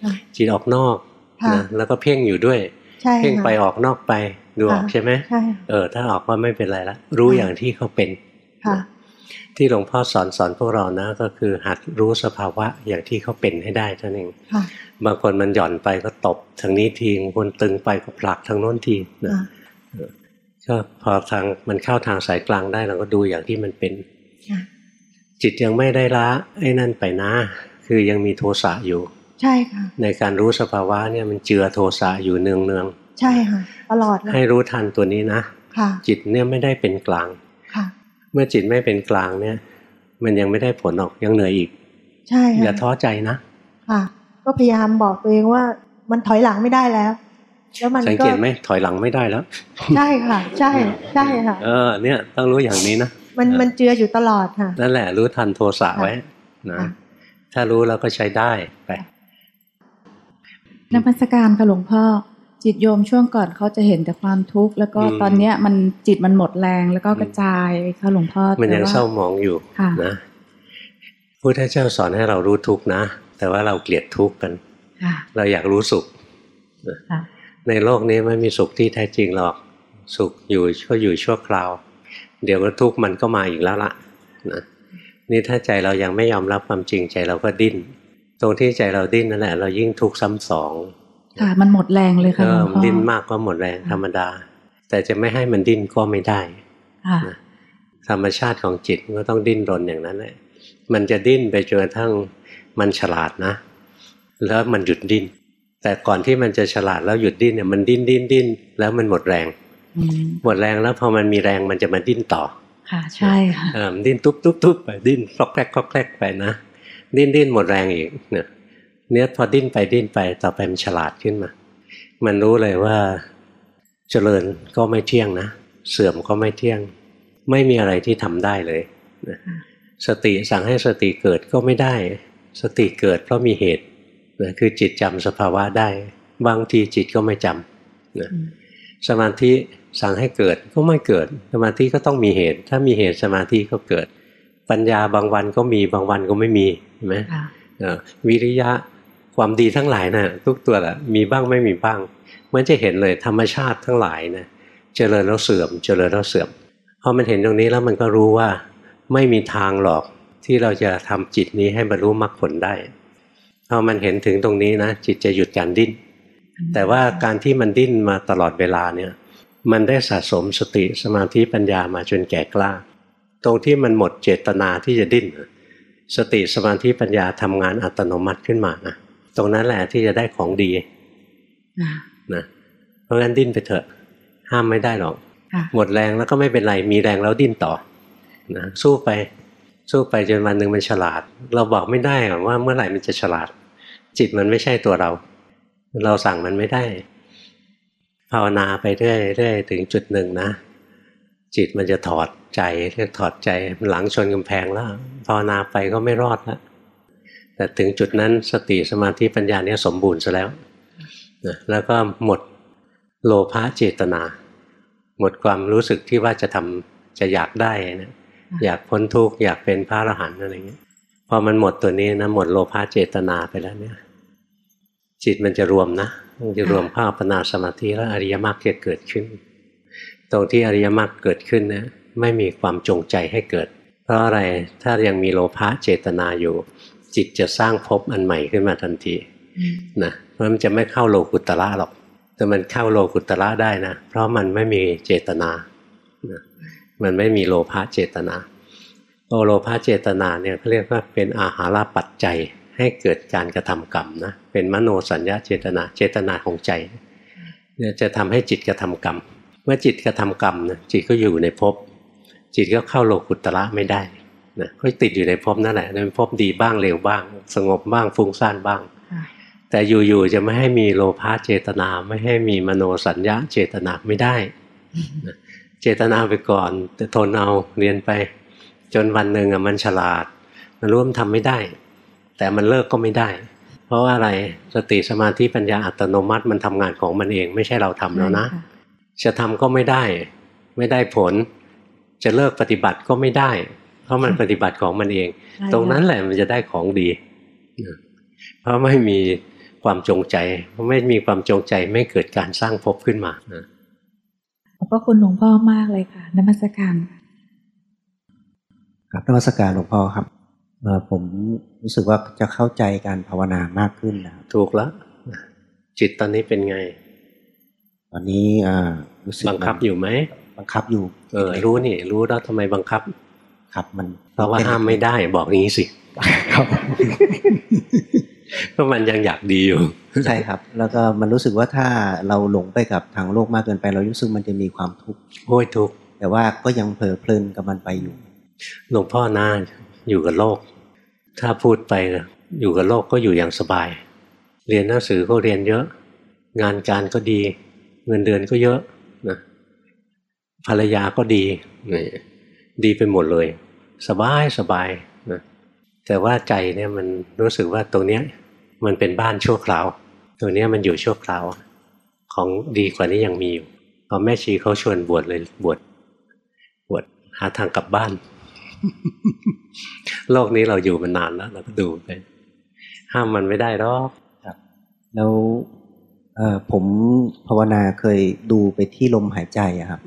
ค่ะจิตออกนอกค่ะ นะแล้วก็เพ่งอยู่ด้วยใช่เพ่งค่ะไปออกนอกไปดูออกค่ะใช่ไหมใช่เออ ถ้าออกก็ไม่เป็นไรละรู้ค่ะอย่างที่เขาเป็นค่ะที่หลวงพ่อสอนสอนพวกเรานะ ก็คือหัดรู้สภาวะอย่างที่เขาเป็นให้ได้เท่านั้นเองค่ะบางคนมันหย่อนไปก็ตบทางนี้ทีบางคนตึงไปก็ผลักทางโน้นทีนะค่ะก็พอทางมันเข้าทางสายกลางได้เราก็ดูอย่างที่มันเป็นค่ะจิตยังไม่ได้ละไอ้นั่นไปนะ คือยังมีโทสะอยู่ ใช่ค่ะ ในการรู้สภาวะเนี่ยมันเจือโทสะอยู่เนืองเนืองใช่ค่ะ ตลอดเลๆยให้รู้ทันตัวนี้นะค่ะ จิตเนี่ยไม่ได้เป็นกลางค่ะ เมื่อจิตไม่เป็นกลางเนี่ย มันยังไม่ได้ผลออกยังเหนื่อยอีก ใช่อย่าค่ะท้อใจนะค่ะ ก็พยายามบอกตัวเองว่ามันถอยหลังไม่ได้แล้วแล้วมันสังก็เกตไหมถอยหลังไม่ได้แล้ว ใช่ค่ะ ใช่ใช่ค่ะ เออ เนี่ยต้องรู้อย่างนี้นะมันมันเจืออยู่ตลอดค่ะนั่นแหละรู้ทันโทสะไว้นะค่ะถ้ารู้แล้วก็ใช้ได้ไป นมัสการค่ะหลวงพ่อ จิตโยมช่วงก่อนเขาจะเห็นแต่ความทุกข์แล้วก็อืมตอนเนี้ยมันจิตมันหมดแรงแล้วก็กระจายค่ะหลวงพ่อมันยังแต่ว่เศร้าหมองอยู่ค่ะนะพุทธเจ้าสอนให้เรารู้ทุกข์นะ แต่ว่าเราเกลียดทุกข์กันค่ะเราอยากรู้สุขค่ะในโลกนี้ไม่มีสุขที่แท้จริงหรอกสุขอยู่ก็อยู่ชั่วคราว เดี๋ยวก็ทุกข์มันก็มาอีกแล้วล่ะนะนี่ถ้าใจเรายังไม่ยอมรับความจริงใจเราก็ดิ้น ตรงที่ใจเราดิ้นนั่นแหละเรายิ่งทุกข์ซ้ำสองค่ะมันหมดแรงเลยค่ะเอหลอวงมันพ่อดิ้นมากก็หมดแรงธรรมดา แต่จะไม่ให้มันดิ้นก็ไม่ได้ค่ะธรรมชาติของจิตมันก็ต้องดิ้นรนอย่างนั้นแหละมันจะดิ้นไปจนกระทั่งมันฉลาดนะ แล้วมันหยุดดิ้น แต่ก่อนที่มันจะฉลาดแล้วหยุดดิ้นเนี่ยมันดิ้นดิ้นดิ้นแล้วมันหมดแรงอืมหมดแรงแล้วพอมันมีแรงมันจะมาดิ้นต่อ ค่ะใช่ค่ะเออมันดิ้นตุ๊บตุ๊บตุ๊บไปดิ้นคลอกแคลกคลอกแคลกไปนะ ดิ้นดิ้นหมดแรงอีกเนี่ยเนี่ยพอดิ้นไปดิ้นไปต่อไปมันฉลาดขึ้นมา มันรู้เลยว่าเจริญก็ไม่เที่ยงนะ เสื่อมก็ไม่เที่ยง ไม่มีอะไรที่ทำได้เลยนะสติสั่งให้สติเกิดก็ไม่ได้ สติเกิดเพราะมีเหตุนะคือจิตจำสภาวะได้ บางทีจิตก็ไม่จำนะสมาธิสั่งให้เกิดก็ไม่เกิด สมาธิก็ต้องมีเหตุ ถ้ามีเหตุสมาธิก็เกิด ปัญญาบางวันก็มีบางวันก็ไม่มีเห็นไหมค่ะเอ่อวิริยะความดีทั้งหลายนะ่ะทุกตัวแหละมีบ้างไม่มีบ้างมันจะเห็นเลยธรรมชาติทั้งหลายนะเจริญแล้วเสื่อม เจริญแล้วเสื่อมพอมันเห็นตรงนี้แล้วมันก็รู้ว่าไม่มีทางหรอกที่เราจะทำจิตนี้ให้บรรลุมรรคผลได้พอมันเห็นถึงตรงนี้นะจิตจะหยุดการดิ้น แต่ว่าการที่มันดิ้นมาตลอดเวลาเนี่ย มันได้สะสมสติสมาธิปัญญามาจนแก่กล้า ตรงที่มันหมดเจตนาที่จะดิ้นน่ะสติสมาธิปัญญาทำงานอัตโนมัติขึ้นมานะตรงนั้นแหละที่จะได้ของดีค่ะนะเพราะงั้นดิ้นไปเถอะ ห้ามไม่ได้หรอกค่ะหมดแรงแล้วก็ไม่เป็นไร มีแรงแล้วดิ้นต่อนะสู้ไปสู้ไปจนวันหนึ่งมันฉลาด เราบอกไม่ได้ว่าเมื่อไหร่มันจะฉลาด จิตมันไม่ใช่ตัวเรา เราสั่งมันไม่ได้ ภาวนาไปเรื่อยๆถึงจุดหนึ่งนะ จิตมันจะถอดใจเรียกถอดใจหลังชนกำแพงแล้วภาวนาไปก็ไม่รอดแล้วแต่ถึงจุดนั้นสติสมาธิปัญญาเนี่ยสมบูรณ์ซะแล้วนะแล้วก็หมดโลภะเจตนา หมดความรู้สึกที่ว่าจะทำจะอยากได้นะอยากพ้นทุกข์อยากเป็นพระอรหันต์อะไรเงี้ยพอมันหมดตัวนี้นะหมดโลภะเจตนาไปแล้วเนี่ย จิตมันจะรวมนะมันจะรวมภาพนาสมาธิแล้วอริยมรรคจะเกิดขึ้น รงที่อริยมรรคเกิดขึ้นนะไม่มีความจงใจให้เกิด เพราะอะไรถ้ายังมีโลภะเจตนาอยู่ จิตจะสร้างภพอันใหม่ขึ้นมาทันทีนะเพราะมันจะไม่เข้าโลกุตละหรอก แต่มันเข้าโลกุตละได้นะ เพราะมันไม่มีเจตนานะมันไม่มีโลภะเจตนาโอโลภะเจตนาเนี่ยเขาเรียกว่าเป็นอาหาราปัจจัยให้เกิดการกระทำกรรมนะเป็นมโนสัญญาเจตนาเจตนาของใจเนี่ยจะทำให้จิตกระทำกรรม เมื่อจิตกระทำกรรมนะจิตก็อยู่ในภพจิตก็เข้าโลกุตระไม่ได้นะก็ติดอยู่ในภพนั่นแหละในภพดีบ้างเร็วบ้าง สงบบ้างฟุ้งซ่านบ้าง แต่อยู่ๆจะไม่ให้มีโลภะเจตนาไม่ให้มีมโนสัญญาเจตนาไม่ได้ เจตนาไปก่อนแต่ทนเอาเรียนไป จนวันหนึ่งอะมันฉลาด มันร่วมทำไม่ได้ แต่มันเลิกก็ไม่ได้ เพราะว่าอะไรสติสมาธิปัญญาอัตโนมัติมันทำงานของมันเอง ไม่ใช่เราทำแล้วนะ จะทำก็ไม่ได้ ไม่ได้ผล จะเลิกปฏิบัติก็ไม่ได้ เพราะมันปฏิบัติของมันเอง ตรงนั้นแหละมันจะได้ของดี เพราะไม่มีความจงใจเพราะไม่มีความจงใจไม่เกิดการสร้างภพขึ้นมาขอบพระคุณหลวงพ่อมากเลยค่ะนมัสการครับนมัสการหลวงพ่อครับผมรู้สึกว่าจะเข้าใจการภาวนามากขึ้นนะถูกแล้วจิตตอนนี้เป็นไงต อนนี้รู้สึกบังคับอยู่ไหมบังคับอยู่ เออ รู้นี่ รู้แล้วทำไมบังคับ ครับมัน เพราะว่าห้ามไม่ได้บอกงี้สิครับเพราะมันยังอยากดีอยู่ ใช่ครับ แล้วก็มันรู้สึกว่าถ้าเราหลงไปกับทางโลกมากเกินไป เรารู้สึกมันจะมีความทุกข์โอ้ยทุกข์แต่ว่าก็ยังเพลิดเพลินกับมันไปอยู่ หลวงพ่อน่าอยู่กับโลก ถ้าพูดไปอยู่กับโลกก็อยู่อย่างสบาย เรียนหนังสือก็เรียนเยอะ งานการก็ดี เงินเดือนก็เยอะนะภรรยาก็ดีดีไปหมดเลย สบายสบายนะแต่ว่าใจเนี่ยมันรู้สึกว่าตรงเนี้ยมันเป็นบ้านชั่วคราว ตัวเนี้ยมันอยู่ชั่วคราว ของดีกว่านี้ยังมีอยู่พอแม่ชีเขาชวนบวชเลยบวชบวชหาทางกลับบ้าน โลกนี้เราอยู่มานานแล้วเราก็ดูไปห้ามมันไม่ได้หรอกครับ แล้วผมภาวนาเคยดูไปที่ลมหายใจอะครับ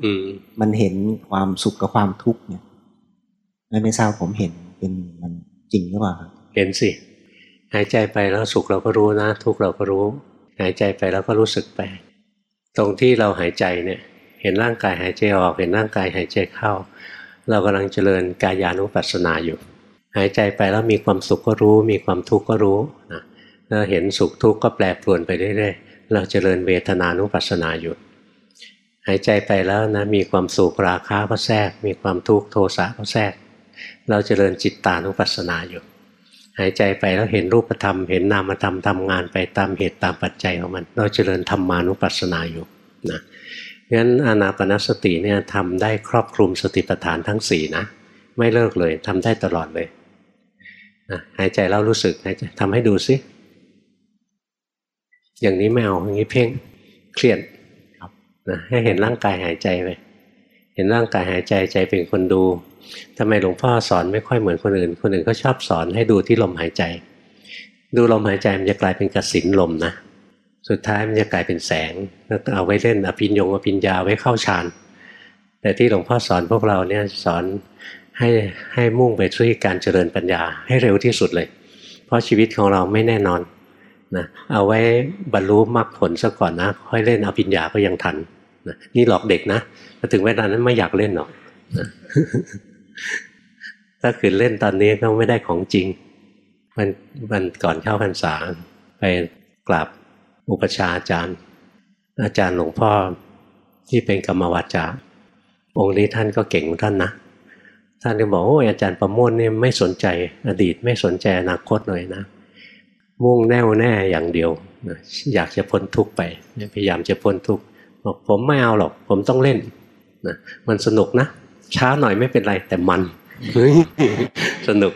มันเห็นความสุขกับความทุกข์เนี่ยไม่ทราบผมเห็นเป็นมันจริงหรือเปล่าเห็นสิ หายใจไปแล้วสุขเราก็รู้นะ ทุกเราก็รู้ หายใจไปแล้วก็รู้สึกไป ตรงที่เราหายใจเนี่ย เห็นร่างกายหายใจออก เห็นร่างกายหายใจเข้า เรากำลังเจริญกายานุปัสสนาอยู่ หายใจไปแล้วมีความสุขก็รู้ มีความทุกข์ก็รู้นะเราเห็นสุขทุกข์ก็แปรปรวนไปเรื่อยๆ เราเจริญเวทนานุปัสสนาอยู่ หายใจไปแล้วนะมีความสุขราคะก็แทรก มีความทุกข์โทสะก็แทรก เราเจริญจิตตานุปัสสนาอยู่ หายใจไปแล้วเห็นรูปธรรม เห็นนามธรรมทำงานไปตามเหตุตามปัจจัยของมัน เราเจริญธรรมานุปัสสนาอยู่นะงั้นอานาปนสติเนี่ยทำได้ครอบคลุมสติปัฏฐานทั้งสี่นะไม่เลิกเลยทำได้ตลอดเลยนะหายใจแล้วรู้สึกหายใจทำให้ดูซิ อย่างนี้ไม่เอาอย่างนี้เพ่งเครียดนะให้เห็นร่างกายหายใจไปเห็นร่างกายหายใจใจเป็นคนดูทำไมหลวงพ่อสอนไม่ค่อยเหมือนคนอื่น คนอื่นเขาชอบสอนให้ดูที่ลมหายใจ ดูลมหายใจมันจะกลายเป็นกระสินลมนะสุดท้ายมันจะกลายเป็นแสงแล้วเอาไว้เล่นอภิญญงอภิญญาไว้เข้าฌานแต่ที่หลวงพ่อสอนพวกเราเนี่ยสอนให้ให้มุ่งไปที่การเจริญปัญญาให้เร็วที่สุดเลย เพราะชีวิตของเราไม่แน่นอน นะเอาไว้บรรลุมรรคผลซะก่อนนะ ค่อยเล่นอภิญญาก็ยังทันนะนี่หลอกเด็กนะพอถึงเวลานั้นไม่อยากเล่นหรอกนะถ้าขืนเล่นตอนนี้ก็ไม่ได้ของจริง มันมันก่อนเข้าพรรษา ไปกราบอุปชาอาจารย์ อาจารย์หลวงพ่อที่เป็นกรรมวาจาองค์นี้ท่านก็เก่งท่านนะท่านก็บอกโอ้ยอาจารย์ประโมทเนี่ยไม่สนใจ อดีตไม่สนใจอนาคตเลยนะ มุ่งแน่วแน่อย่างเดียวอยากจะพ้นทุกข์ไปพยายามจะพ้นทุกข์บอกผมไม่เอาหรอก ผมต้องเล่นนะมันสนุกนะ ช้าหน่อยไม่เป็นไรแต่มัน สนุก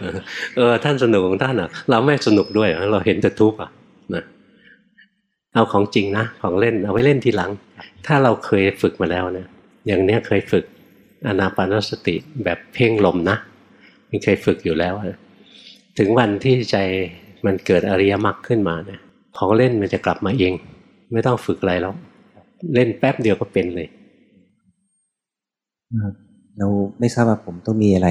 เออท่านสนุกของท่านอะ เราไม่สนุกด้วยเราเห็นแต่ทุกข์อะนะเอาของจริงนะของเล่นเอาไว้เล่นทีหลัง ถ้าเราเคยฝึกมาแล้วเนี่ยอย่างเนี้ยเคยฝึกอนาปานสติแบบเพ่งลมนะมันเคยฝึกอยู่แล้ว ถึงวันที่ใจ มันเกิดอริยมรรคขึ้นมาเนี่ยของเล่นมันจะกลับมาเอง ไม่ต้องฝึกอะไรแล้วเล่นแป๊บเดียวก็เป็นเลยเราไม่ทราบว่าผมต้องมีอะไร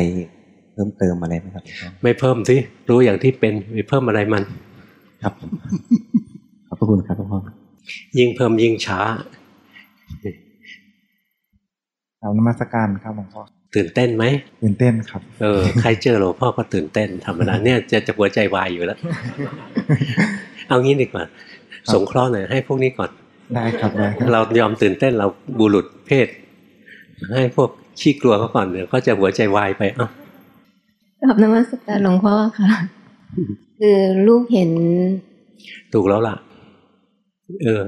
เพิ่มเติมอะไรไหมครับไม่เพิ่มสิรู้อย่างที่เป็นไม่เพิ่มอะไรมัน ครับผมขอบพระคุณครับหลวงพ่อยิ่งเพิ่มยิ่งช้ากราบนมัสการครับหลวงพ่อ ตื่นเต้นไหมตื่นเต้นครับ เออใครเจอหลวงพ่อก็ตื่นเต้นธรรมดาเนี่ยจะจะหัวใจวายอยู่แล้ว เอางี้ดีกว่าสงเคราะห์หน่อยให้พวกนี้ก่อนได้ครับได้ครับเรายอมตื่นเต้นเราบุรุษเพศ ให้พวกขี้กลัวเขาก่อนเดี๋ยวเขาจะหัวใจวายไปเอ้ากับนมัสการหลวงพ่อค่ะ คือลูกเห็น ถูกแล้วล่ะ เออ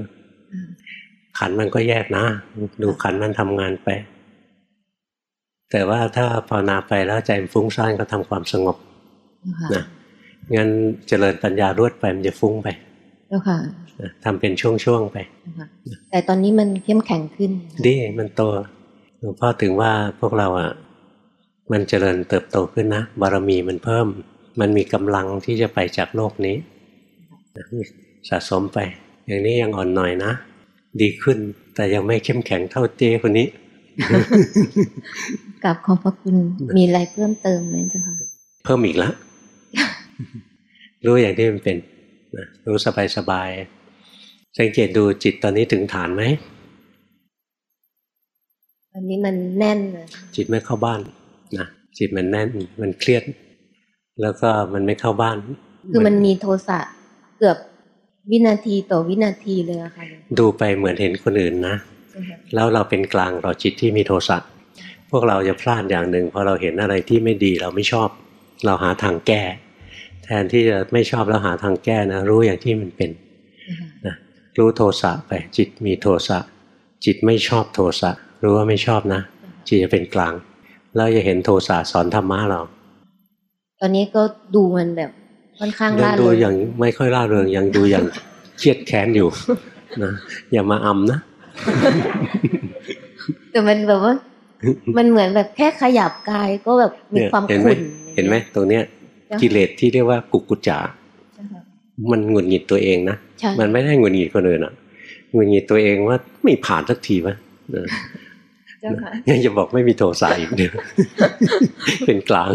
ขันมันก็แยกนะ ดูขันมันทำงานไป แต่ว่าถ้าภาวนาไปแล้วใจมันฟุ้งซ่านก็ทำความสงบค่ะนะงั้นเจริญปัญญารวดไปมันจะฟุ้งไปเจ้าค่ะนะทำเป็นช่วงๆไปเจ้าค่ะแต่ตอนนี้มันเข้มแข็งขึ้น ดีมันโตหลวงพ่อถึงว่าพวกเราอะ มันเจริญเติบโตขึ้นนะบารมีมันเพิ่ม มันมีกำลังที่จะไปจากโลกนี้สะสมไป อย่างนี้ยังอ่อนหน่อยนะ ดีขึ้นแต่ยังไม่เข้มแข็งเท่าเจ้คนนี้กับขอบพระคุณมีอะไรเพิ่มเติมไหมเจ้าค่ะเพิ่มอีกแล้วรู้อย่างที่มันเป็นนะรู้สบายสบายๆสังเกตดูจิตตอนนี้ถึงฐานไหมตอนนี้มันแน่นเลยจิตไม่เข้าบ้านนะจิตมันแน่นมันเครียด แล้วก็มันไม่เข้าบ้าน คือมันมีโทสะเกือบวินาทีต่อวินาทีเลยอะค่ะ ดูไปเหมือนเห็นคนอื่นนะเจ้าค่ะแล้วเราเป็นกลางเราจิตที่มีโทสะพ วกเราจะพลาดอย่างหนึ่งพอเราเห็นอะไรที่ไม่ดีเราไม่ชอบ เราหาทางแก้ แทนที่จะไม่ชอบแล้วหาทางแก้นะรู้อย่างที่มันเป็นเจ้าค่ะนะรู้โทสะไปจิตมีโทสะจิตไม่ชอบโทสะรู้ว่าไม่ชอบนะ จิตจะเป็นกลางแล้วจะเห็นโทสะสอนธรรมะเรา ตอนนี้ก็ดูมันแบบค่อนข้างยังล่าดูเริงอย่างไม่ค่อยร่าเริงยังดูอย่างเครียดแค้นอยู่นะอย่ามาอำนะแต่มันแบบว่า มันเหมือนแบบแค่ขยับกายก็แบบมีเนี่ยความเห็นไหมขุ่นเห็นไหมตรงเนี้ยเจ้ากิเลสที่เรียกว่ากุกุจจาเจ้าค่ะมันหงุดหงิดตัวเองนะใช่มันไม่ได้หงุดหงิดคนอื่นอะหงุดหงิดตัวเองว่าไม่ผ่านสักทีวะเออเจ้าค่ะยังจะบอกไม่มีโทสะอีกเดียวเป็นกลาง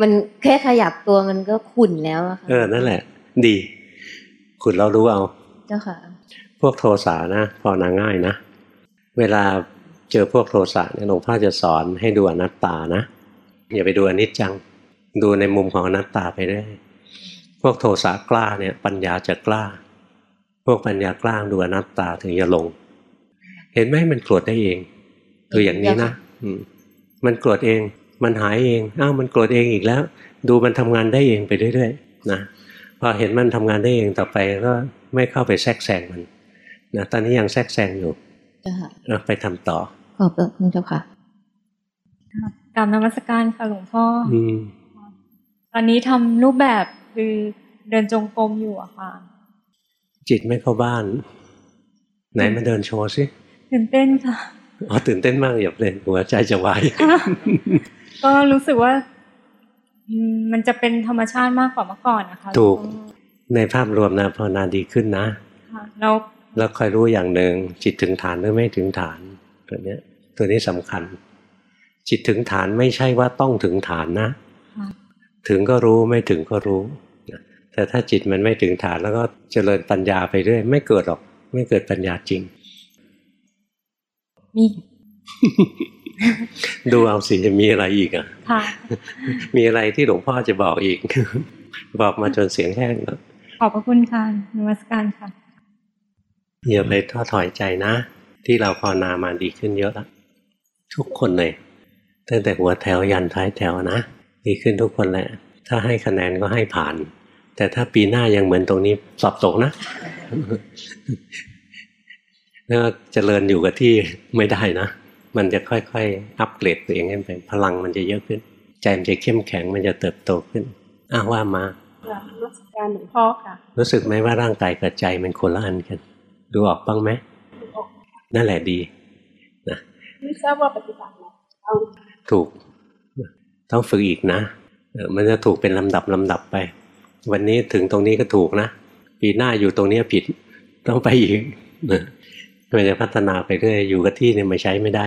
มันแค่ขยับตัวมันก็ขุ่นแล้วอะค่ะเออนั่นแหละ ดีคุณเรารู้เอา เจ้าค่ะ พวกโทสะนะภาวนาง่ายนะ เวลา เจอพวกโทสะเนี่ยหลวงพ่อจะสอนให้ดูอนัตตานะอย่าไปดูอนิจจังดูในมุมของอนัตตาไปเรื่อยพวกโทสะกล้าเนี่ยปัญญาจะกล้า พวกปัญญากล้าดูอนัตตาถึงจะลง เห็นไหมมันโกรธได้เองดูอย่างนี้นะอืมมันโกรธเอง มันหายเองอ้าวมันโกรธเองอีกแล้ว ดูมันทำงานได้เองไปเรื่อยๆนะพอเห็นมันทำงานได้เองต่อไปก็ไม่เข้าไปแทรกแซงมันนะตอนนี้ยังแทรกแซงอยู่เจ้าค่ะเอาไปทำต่อข อบพระคุณเจ้าค่ะกราบนมัสการค่ะหลวงพ่อออืมตอนนี้ทำรูปแบบคือเดินจงกรมอยู่อะค่ะ จิตไม่เข้าบ้าน ไหนมาเดินโชว์สิตื่นเต้นค่ะอ๋อตื่นเต้นมากอย่าเล่นหัวใจจะวายก็รู้สึกว่าอืมมันจะเป็นธรรมชาติมากกว่าเมื่อก่อนนะคะ ถูกหลวงพ่อในภาพรวมนะภาวนาดีขึ้นนะค่ะแล้วแล้วคอยรู้อย่างหนึ่งจิตถึงฐานหรือไม่ถึงฐานตัวเนี้ย ตัวนี้สำคัญ จิตถึงฐานไม่ใช่ว่าต้องถึงฐานนะค่ะถึงก็รู้ไม่ถึงก็รู้นะแต่ถ้าจิตมันไม่ถึงฐานแล้วก็เจริญปัญญาไปเรื่อยไม่เกิดหรอก ไม่เกิดปัญญาจริงมีดูเอาสิจะมีอะไรอีกอะค่ะมีอะไรที่หลวงพ่อจะบอกอีก บอกมาจนเสียงแห้งแล้วขอบพระคุณค่ะนมัสการค่ะอย่าไปท้อถอยใจนะ ที่เราภาวนามาดีขึ้นเยอะแล้ว ทุกคนเลย ตั้งแต่หัวแถวยันท้ายแถวนะดีขึ้นทุกคนแหละ ถ้าให้คะแนนก็ให้ผ่าน แต่ถ้าปีหน้ายังเหมือนตรงนี้สอบตกนะแล้วเจริญอยู่กับที่ไม่ได้นะ มันจะค่อยๆ อัปเกรดตัวเองขึ้นไป พลังมันจะเยอะขึ้น ใจมันจะเข้มแข็งมันจะเติบโตขึ้นอ้าวว่ามารัชการหลวงพ่อค่ะ รู้สึกไหมว่าร่างกายกับใจมันคนละอันกัน ดูออกบ้างไหมนั่นแหละดีนะ ไม่ทราบว่าปฏิบัติเอาถูก ต้องฝึกอีกนะมันจะถูกเป็นลำดับลำดับไป วันนี้ถึงตรงนี้ก็ถูกนะปีหน้าอยู่ตรงนี้ผิด ต้องไปอีกนะมันจะพัฒนาไปเรื่อยอยู่กับที่เนี่ยมาใช้ไม่ได้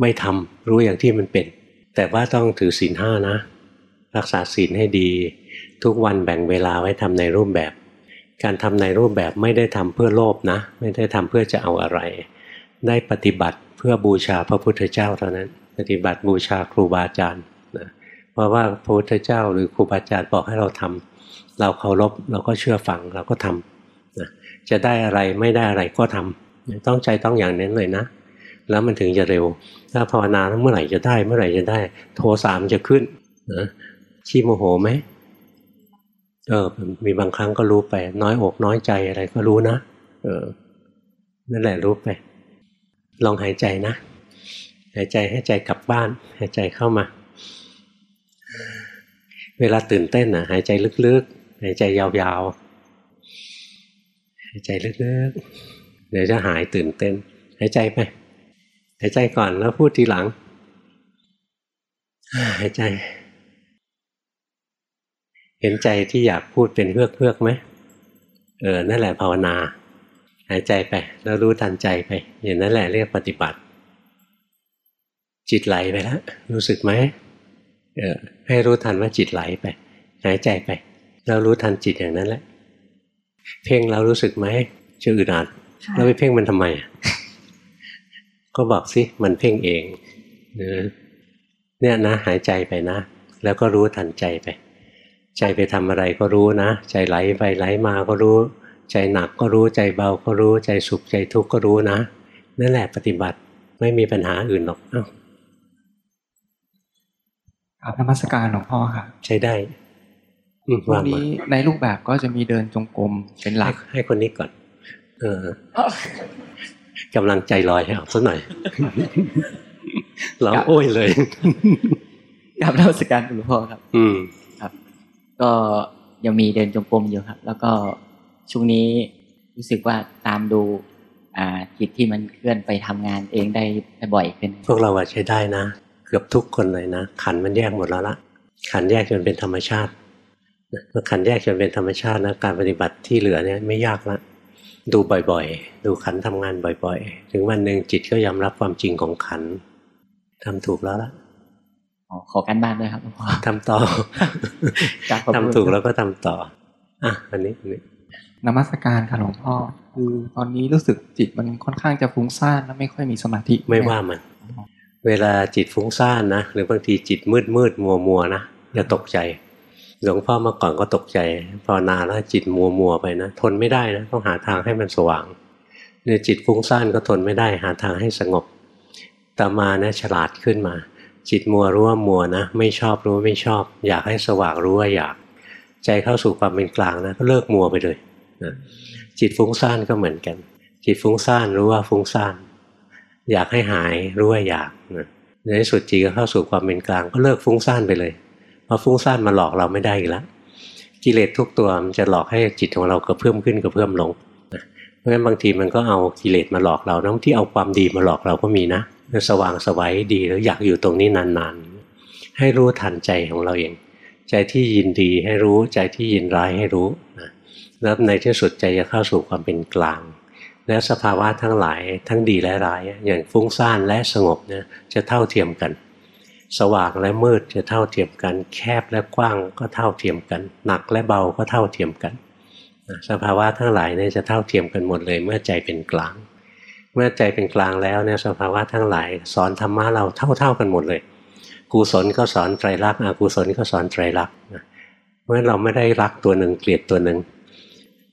ไม่ทำรู้อย่างที่มันเป็น แต่ว่าต้องถือศีลห้านะ รักษาศีลให้ดี ทุกวันแบ่งเวลาไว้ทำในรูปแบบ การทำในรูปแบบไม่ได้ทำเพื่อโลภนะ ไม่ได้ทำเพื่อจะเอาอะไร ได้ปฏิบัติเพื่อบูชาพระพุทธเจ้าเท่านั้น ปฏิบัติบูชาครูบาอาจารย์นะเพราะว่าพระพุทธเจ้าหรือครูบาอาจารย์บอกให้เราทำเราเคารพเราก็เชื่อฟังเราก็ทำนะจะได้อะไรไม่ได้อะไรก็ทำต้องใจต้องอย่างนั้นเลยนะ แล้วมันถึงจะเร็ว ถ้าภาวนาเมื่อไหร่จะได้เมื่อไหร่จะได้ โทสามจะขึ้นนะขี้โมโหไหมเออมีบางครั้งก็รู้ไป น้อยอกน้อยใจอะไรก็รู้นะ เออนั่นแหละรู้ไป ลองหายใจนะ หายใจให้ใจกลับบ้าน หายใจเข้ามา เวลาตื่นเต้นอะหายใจลึกๆ หายใจยาวๆ หายใจลึกๆ เดี๋ยวจะหายตื่นเต้น หายใจไป หายใจก่อนแล้วพูดทีหลัง หายใจ เห็นใจที่อยากพูดเป็นเพือกเพือกไหมเออ นั่นแหละภาวนา หายใจไป แล้วรู้ทันใจไป อย่างนั้นแหละเรียกปฏิบัติ จิตไหลไปแล้วรู้สึกไหมเออให้รู้ทันว่าจิตไหลไป หายใจไป แล้วรู้ทันจิตอย่างนั้นแหละ เพ่งแล้วรู้สึกไหมจะอึดอัดแล้วไปเพ่งมันทำไมก็บอกสิมันเพ่งเองเนี่ยนะ หายใจไปนะ แล้วก็รู้ทันใจไป ใจไปทำอะไรก็รู้นะ ใจไหลไปไหลมาก็รู้ ใจหนักก็รู้ใจเบาก็รู้ใจสุขใจทุกข์ก็รู้นะ นั่นแหละปฏิบัติไม่มีปัญหาอื่นหรอกอ้าวครับนมัสการหลวงพ่อค่ะใช้ได้วันนี้ในรูปแบบก็จะมีเดินจงกรมเป็นหลักให้คนนี้ก่อน เออกำลังใจลอยให้เอาสักหน่อยเราโอ้ยเลยกับนมัสการหลวงพ่อครับ อืมครับ ก็ยังมีเดินจงกรมอยู่ครับ แล้วก็ ช่วงนี้รู้สึกว่าตามดูอ่าจิตที่มันเคลื่อนไปทำงานเองได้บ่อยขึ้น พวกเราใช้ได้นะกือบทุกคนเลยนะ ขันมันแยกหมดแล้วละขันแยกจนเป็นธรรมชาติเมื่อขันแยกจนเป็นธรรมชาตินะการปฏิบัติที่เหลือเนี่ยไม่ยากละดูบ่อยๆ ดูขันทำงานบ่อย ๆ ถึงวันหนึ่งจิตก็ยอมรับความจริงของขันทำถูกแล้วละขอการบ้านด้วยครับทำต่อทำถูกแล้วก็ทำต่ออะอันนี้ นมัสการค่ะหลวงพ่อ คือตอนนี้รู้สึกจิตมันค่อนข้างจะฟุ้งซ่านและไม่ค่อยมีสมาธิไม่ว่ามัน เวลาจิตฟุ้งซ่านนะหรือบางทีจิตมืดมืดมัวมัวนะอย่าตกใจ หลวงพ่อเมื่อก่อนก็ตกใจพอนานแล้วจิตมัวมัวไปนะ ทนไม่ได้นะต้องหาทางให้มันสว่างเนี่ยจิตฟุ้งซ่านก็ทนไม่ได้ หาทางให้สงบต่อมานะฉลาดขึ้นมา จิตมัวรู้ว่ามัวนะไม่ชอบรู้ไม่ชอบ อยากให้สว่างรู้ว่าอยาก ใจเข้าสู่ความเป็นกลางนะก็เลิกมัวไปเลย นะจิตฟุ้งซ่านก็เหมือนกัน จิตฟุ้งซ่านรู้ว่าฟุ้งซ่าน อยากให้หายรู้ว่าอยากนะในที่สุดจีก็เข้าสู่ความเป็นกลางก็เลิกฟุ้งซ่านไปเลยเพราะฟุ้งซ่านมาหลอกเราไม่ได้อีกแล้วกิเลสทุกตัวมันจะหลอกให้จิตของเรากระเพื่อมขึ้นกระเพื่อมลงนะเพราะฉะนั้นบางทีมันก็เอากิเลสมาหลอกเราทั้งที่เอาความดีมาหลอกเราก็มีนะสว่างสวัยดีแล้วอยากอยู่ตรงนี้นานๆ ให้รู้ทันใจของเราเอง ใจที่ยินดีให้รู้ใจที่ยินร้ายให้รู้นะ แล้วในที่สุดใจจะเข้าสู่ความเป็นกลาง และสภาวะทั้งหลายทั้งดีและร้าย อย่างฟุ้งซ่านและสงบเนี่ยจะเท่าเทียมกัน สว่างและมืดจะเท่าเทียมกัน แคบและกว้างก็เท่าเทียมกัน หนักและเบาก็เท่าเทียมกันสภาวะทั้งหลายเนี่ยจะเท่าเทียมกันหมดเลย เมื่อใจเป็นกลาง เมื่อใจเป็นกลางแล้วเนี่ยสภาวะทั้งหลาย สอนธรรมะเราเท่าๆกันหมดเลย กุศลก็สอนไตรลักษณ์อกุศลก็สอนไตรลักษณ์เมื่อเราไม่ได้รักตัวหนึ่งเกลียดตัวหนึ่ง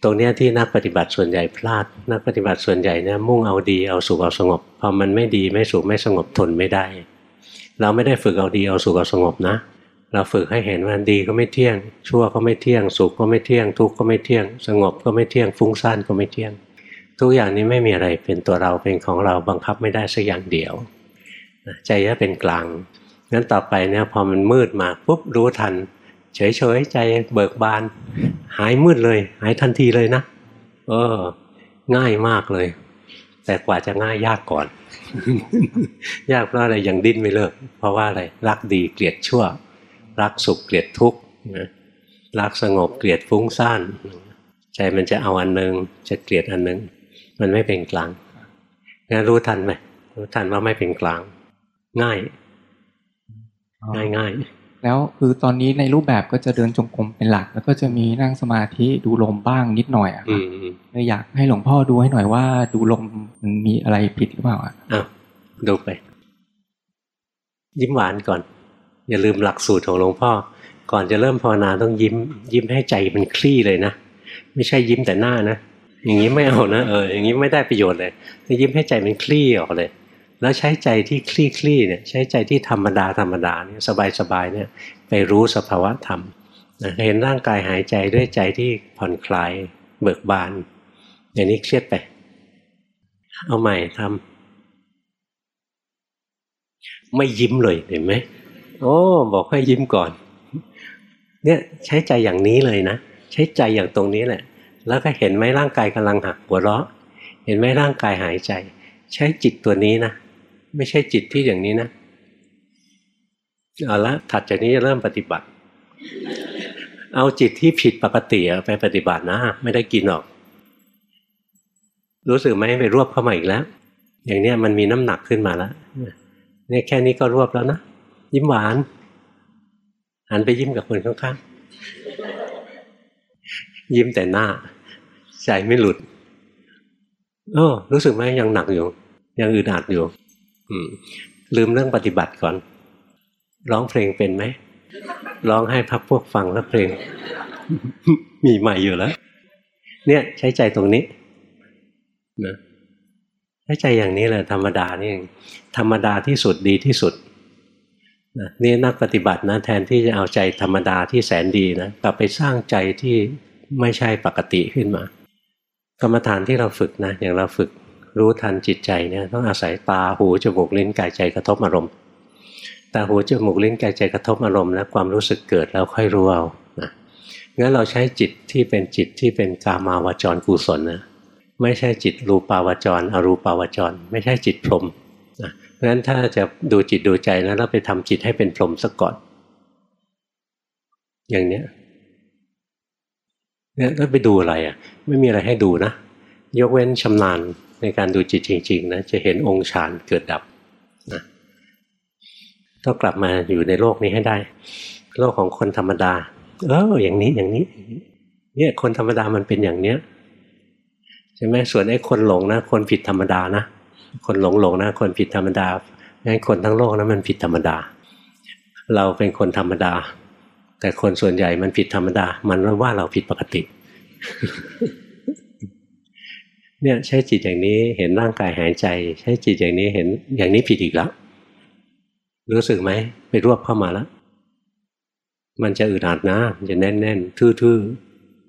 ตรงนี้ที่นักปฏิบัติส่วนใหญ่พลาด นักปฏิบัติส่วนใหญ่เนี่ยมุ่งเอาดีเอาสุขเอาสงบพอมันไม่ดีไม่สุขไม่สงบทนไม่ได้ เราไม่ได้ฝึกเอาดีเอาสุขเอาสงบนะ เราฝึกให้เห็นว่าดีก็ไม่เที่ยง ชั่วก็ไม่เที่ยง สุขก็ไม่เที่ยง ทุกข์ก็ไม่เที่ยง สงบก็ไม่เที่ยงฟุ้งซ่านก็ไม่เที่ยง ทุกอย่างนี้ไม่มีอะไรเป็นตัวเราเป็นของเราบังคับไม่ได้สักอย่างเดียวใจจะเป็นกลางงั้นต่อไปเนี่ยพอมันมืดมาปุ๊บรู้ทัน เฉยๆใจเบิกบาน หายมืดเลย หายทันทีเลยนะเออ ง่ายมากเลย แต่กว่าจะง่ายยากก่อน ยากเพราะอะไรยังดิ้นไม่เลิก เพราะว่าอะไรรักดีเกลียดชั่ว รักสุขเกลียดทุกข์รักสงบเกลียดฟุ้งซ่านใจมันจะเอาอันหนึงจะเกลียดอันหนึงมันไม่เป็นกลางงั้นรู้ทันไหมรู้ทันว่าไม่เป็นกลาง ง่าย ง่ายง่าย แล้วคือตอนนี้ในรูปแบบก็จะเดินจงกรมเป็นหลัก แล้วก็จะมีนั่งสมาธิดูลมบ้างนิดหน่อยอะคอืรับมอืมเลยอยากให้หลวงพ่อดูให้หน่อยว่า ดูลมมันมีอะไรผิดหรือเปล่าอะอ้าวดูไป ยิ้มหวานก่อน อย่าลืมหลักสูตรของหลวงพ่อ ก่อนจะเริ่มภาวนาต้องยิ้ม ยิ้มให้ใจมันคลี่เลยนะไม่ใช่ยิ้มแต่หน้านะอย่างนี้ไม่เอานะเอออย่างนี้ไม่ได้ประโยชน์เลย ยิ้มให้ใจมันคลี่ออกเลย แล้วใช้ใจที่คลี่คลี่เนี่ยใช้ใจที่ธรรมดาธรรมดาเนี่ยสบายสบายเนี่ยไปรู้สภาวะธรรมนะเห็นร่างกายหายใจด้วยใจที่ผ่อนคลายเบิกบาน อย่างนี้เครียดไป เอาใหม่ทำไม่ยิ้มเลยเห็นไหมโอ้บอกให้ยิ้มก่อน เนี่ยใช้ใจอย่างนี้เลยนะ ใช้ใจอย่างตรงนี้แหละ แล้วก็เห็นไหมร่างกายกำลังหักหัวเราะ เห็นไหมร่างกายหายใจ ใช้จิตตัวนี้นะ ไม่ใช่จิตที่อย่างนี้นะ เอาละถัดจากนี้จะเริ่มปฏิบัติ เอาจิตที่ผิดปกติไปปฏิบัตินะ ไม่ได้กินหรอก รู้สึกไหมไปรวบเข้ามาอีกแล้ว อย่างเนี้ยมันมีน้ำหนักขึ้นมาแล้วเนี่ยแค่นี้ก็รวบแล้วนะ ยิ้มหวานหันไปยิ้มกับคนข้างๆ ยิ้มแต่หน้า ใจไม่หลุดโอ้รู้สึกไหมยังหนักอยู่ ยังอึดอัดอยู่ ลืมเรื่องปฏิบัติก่อน ร้องเพลงเป็นไหมร้องให้พักพวกฟังแล้วเพลง มีใหม่อยู่แล้ว เนี่ยใช้ใจตรงนี้นะใช้ใจอย่างนี้แหละธรรมดานี่เองธรรมดาที่สุดดีที่สุดนะนี่นักปฏิบัตินะแทนที่จะเอาใจธรรมดาที่แสนดีนะกลับไปสร้างใจที่ไม่ใช่ปกติขึ้นมา กรรมฐานที่เราฝึกนะอย่างเราฝึก รู้ทันจิตใจเนี่ยต้องอาศัยตาหูจมูกลิ้นกายใจกระทบอารมณ์ตาหูจมูกลิ้นกายใจกระทบอารมณ์แล้วความรู้สึกเกิดแล้วค่อยรู้เอานะงั้นเราใช้จิตที่เป็นจิตที่เป็นกามาวจรกุศลนะไม่ใช่จิตรูปาวจร อรูปาวจร ไม่ใช่จิตพรหมนะเพราะฉะนั้นถ้าจะดูจิตดูใจแล้วเราไปทำจิตให้เป็นพรหมซะก่อน อย่างเนี้ยเนี่ยแล้วไปดูอะไรอะ ไม่มีอะไรให้ดูนะ ยกเว้นชำนาญ ในการดูจิตจริงๆนะจะเห็นองค์ฌานเกิดดับนะต้องกลับมาอยู่ในโลกนี้ให้ได้ โลกของคนธรรมดา เอออย่างนี้อย่างนี้ เนี่ยคนธรรมดามันเป็นอย่างเนี้ยใช่ไหมส่วนไอ้คนหลงนะ คนผิดธรรมดานะคนหลงหลงนะ คนผิดธรรมดางั้นคนทั้งโลกนะมันผิดธรรมดา เราเป็นคนธรรมดา แต่คนส่วนใหญ่มันผิดธรรมดา มันว่าเราผิดปกติ เนี่ยใช้จิตอย่างนี้เห็นร่างกายหายใจ ใช้จิตอย่างนี้เห็นอย่างนี้ผิดอีกแล้วรู้สึกไหมไปรวบเข้ามาแล้วมันจะอึดอัดนะมันจะแน่น ๆ ทื่อ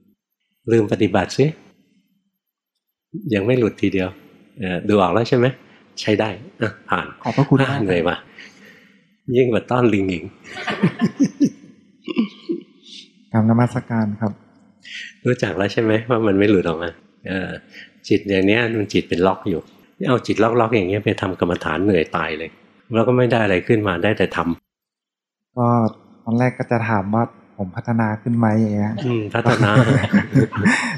ๆลืมปฏิบัติซิยังไม่หลุดทีเดียวเออดูออกแล้วใช่ไหมใช้ได้อะผ่านขอบพระคุณผ่ามานกเลยว่ะยิ่งกว่าต้อนลิงอีกกรรมนมัสการครับ รู้จักแล้วใช่ไหมว่ามันไม่หลุดออกมาเออ จิตอย่างเนี้ยมันจิตเป็นล็อกอยู่เอาจิตล็อกๆอย่างเงี้ยไปทำกรรมฐานเหนื่อยตายเลยแล้วก็ไม่ได้อะไรขึ้นมาได้แต่ทำก็ตอนแรกก็จะถามว่าผมพัฒนาขึ้นไหมอย่างเงี้ยอืมพัฒนา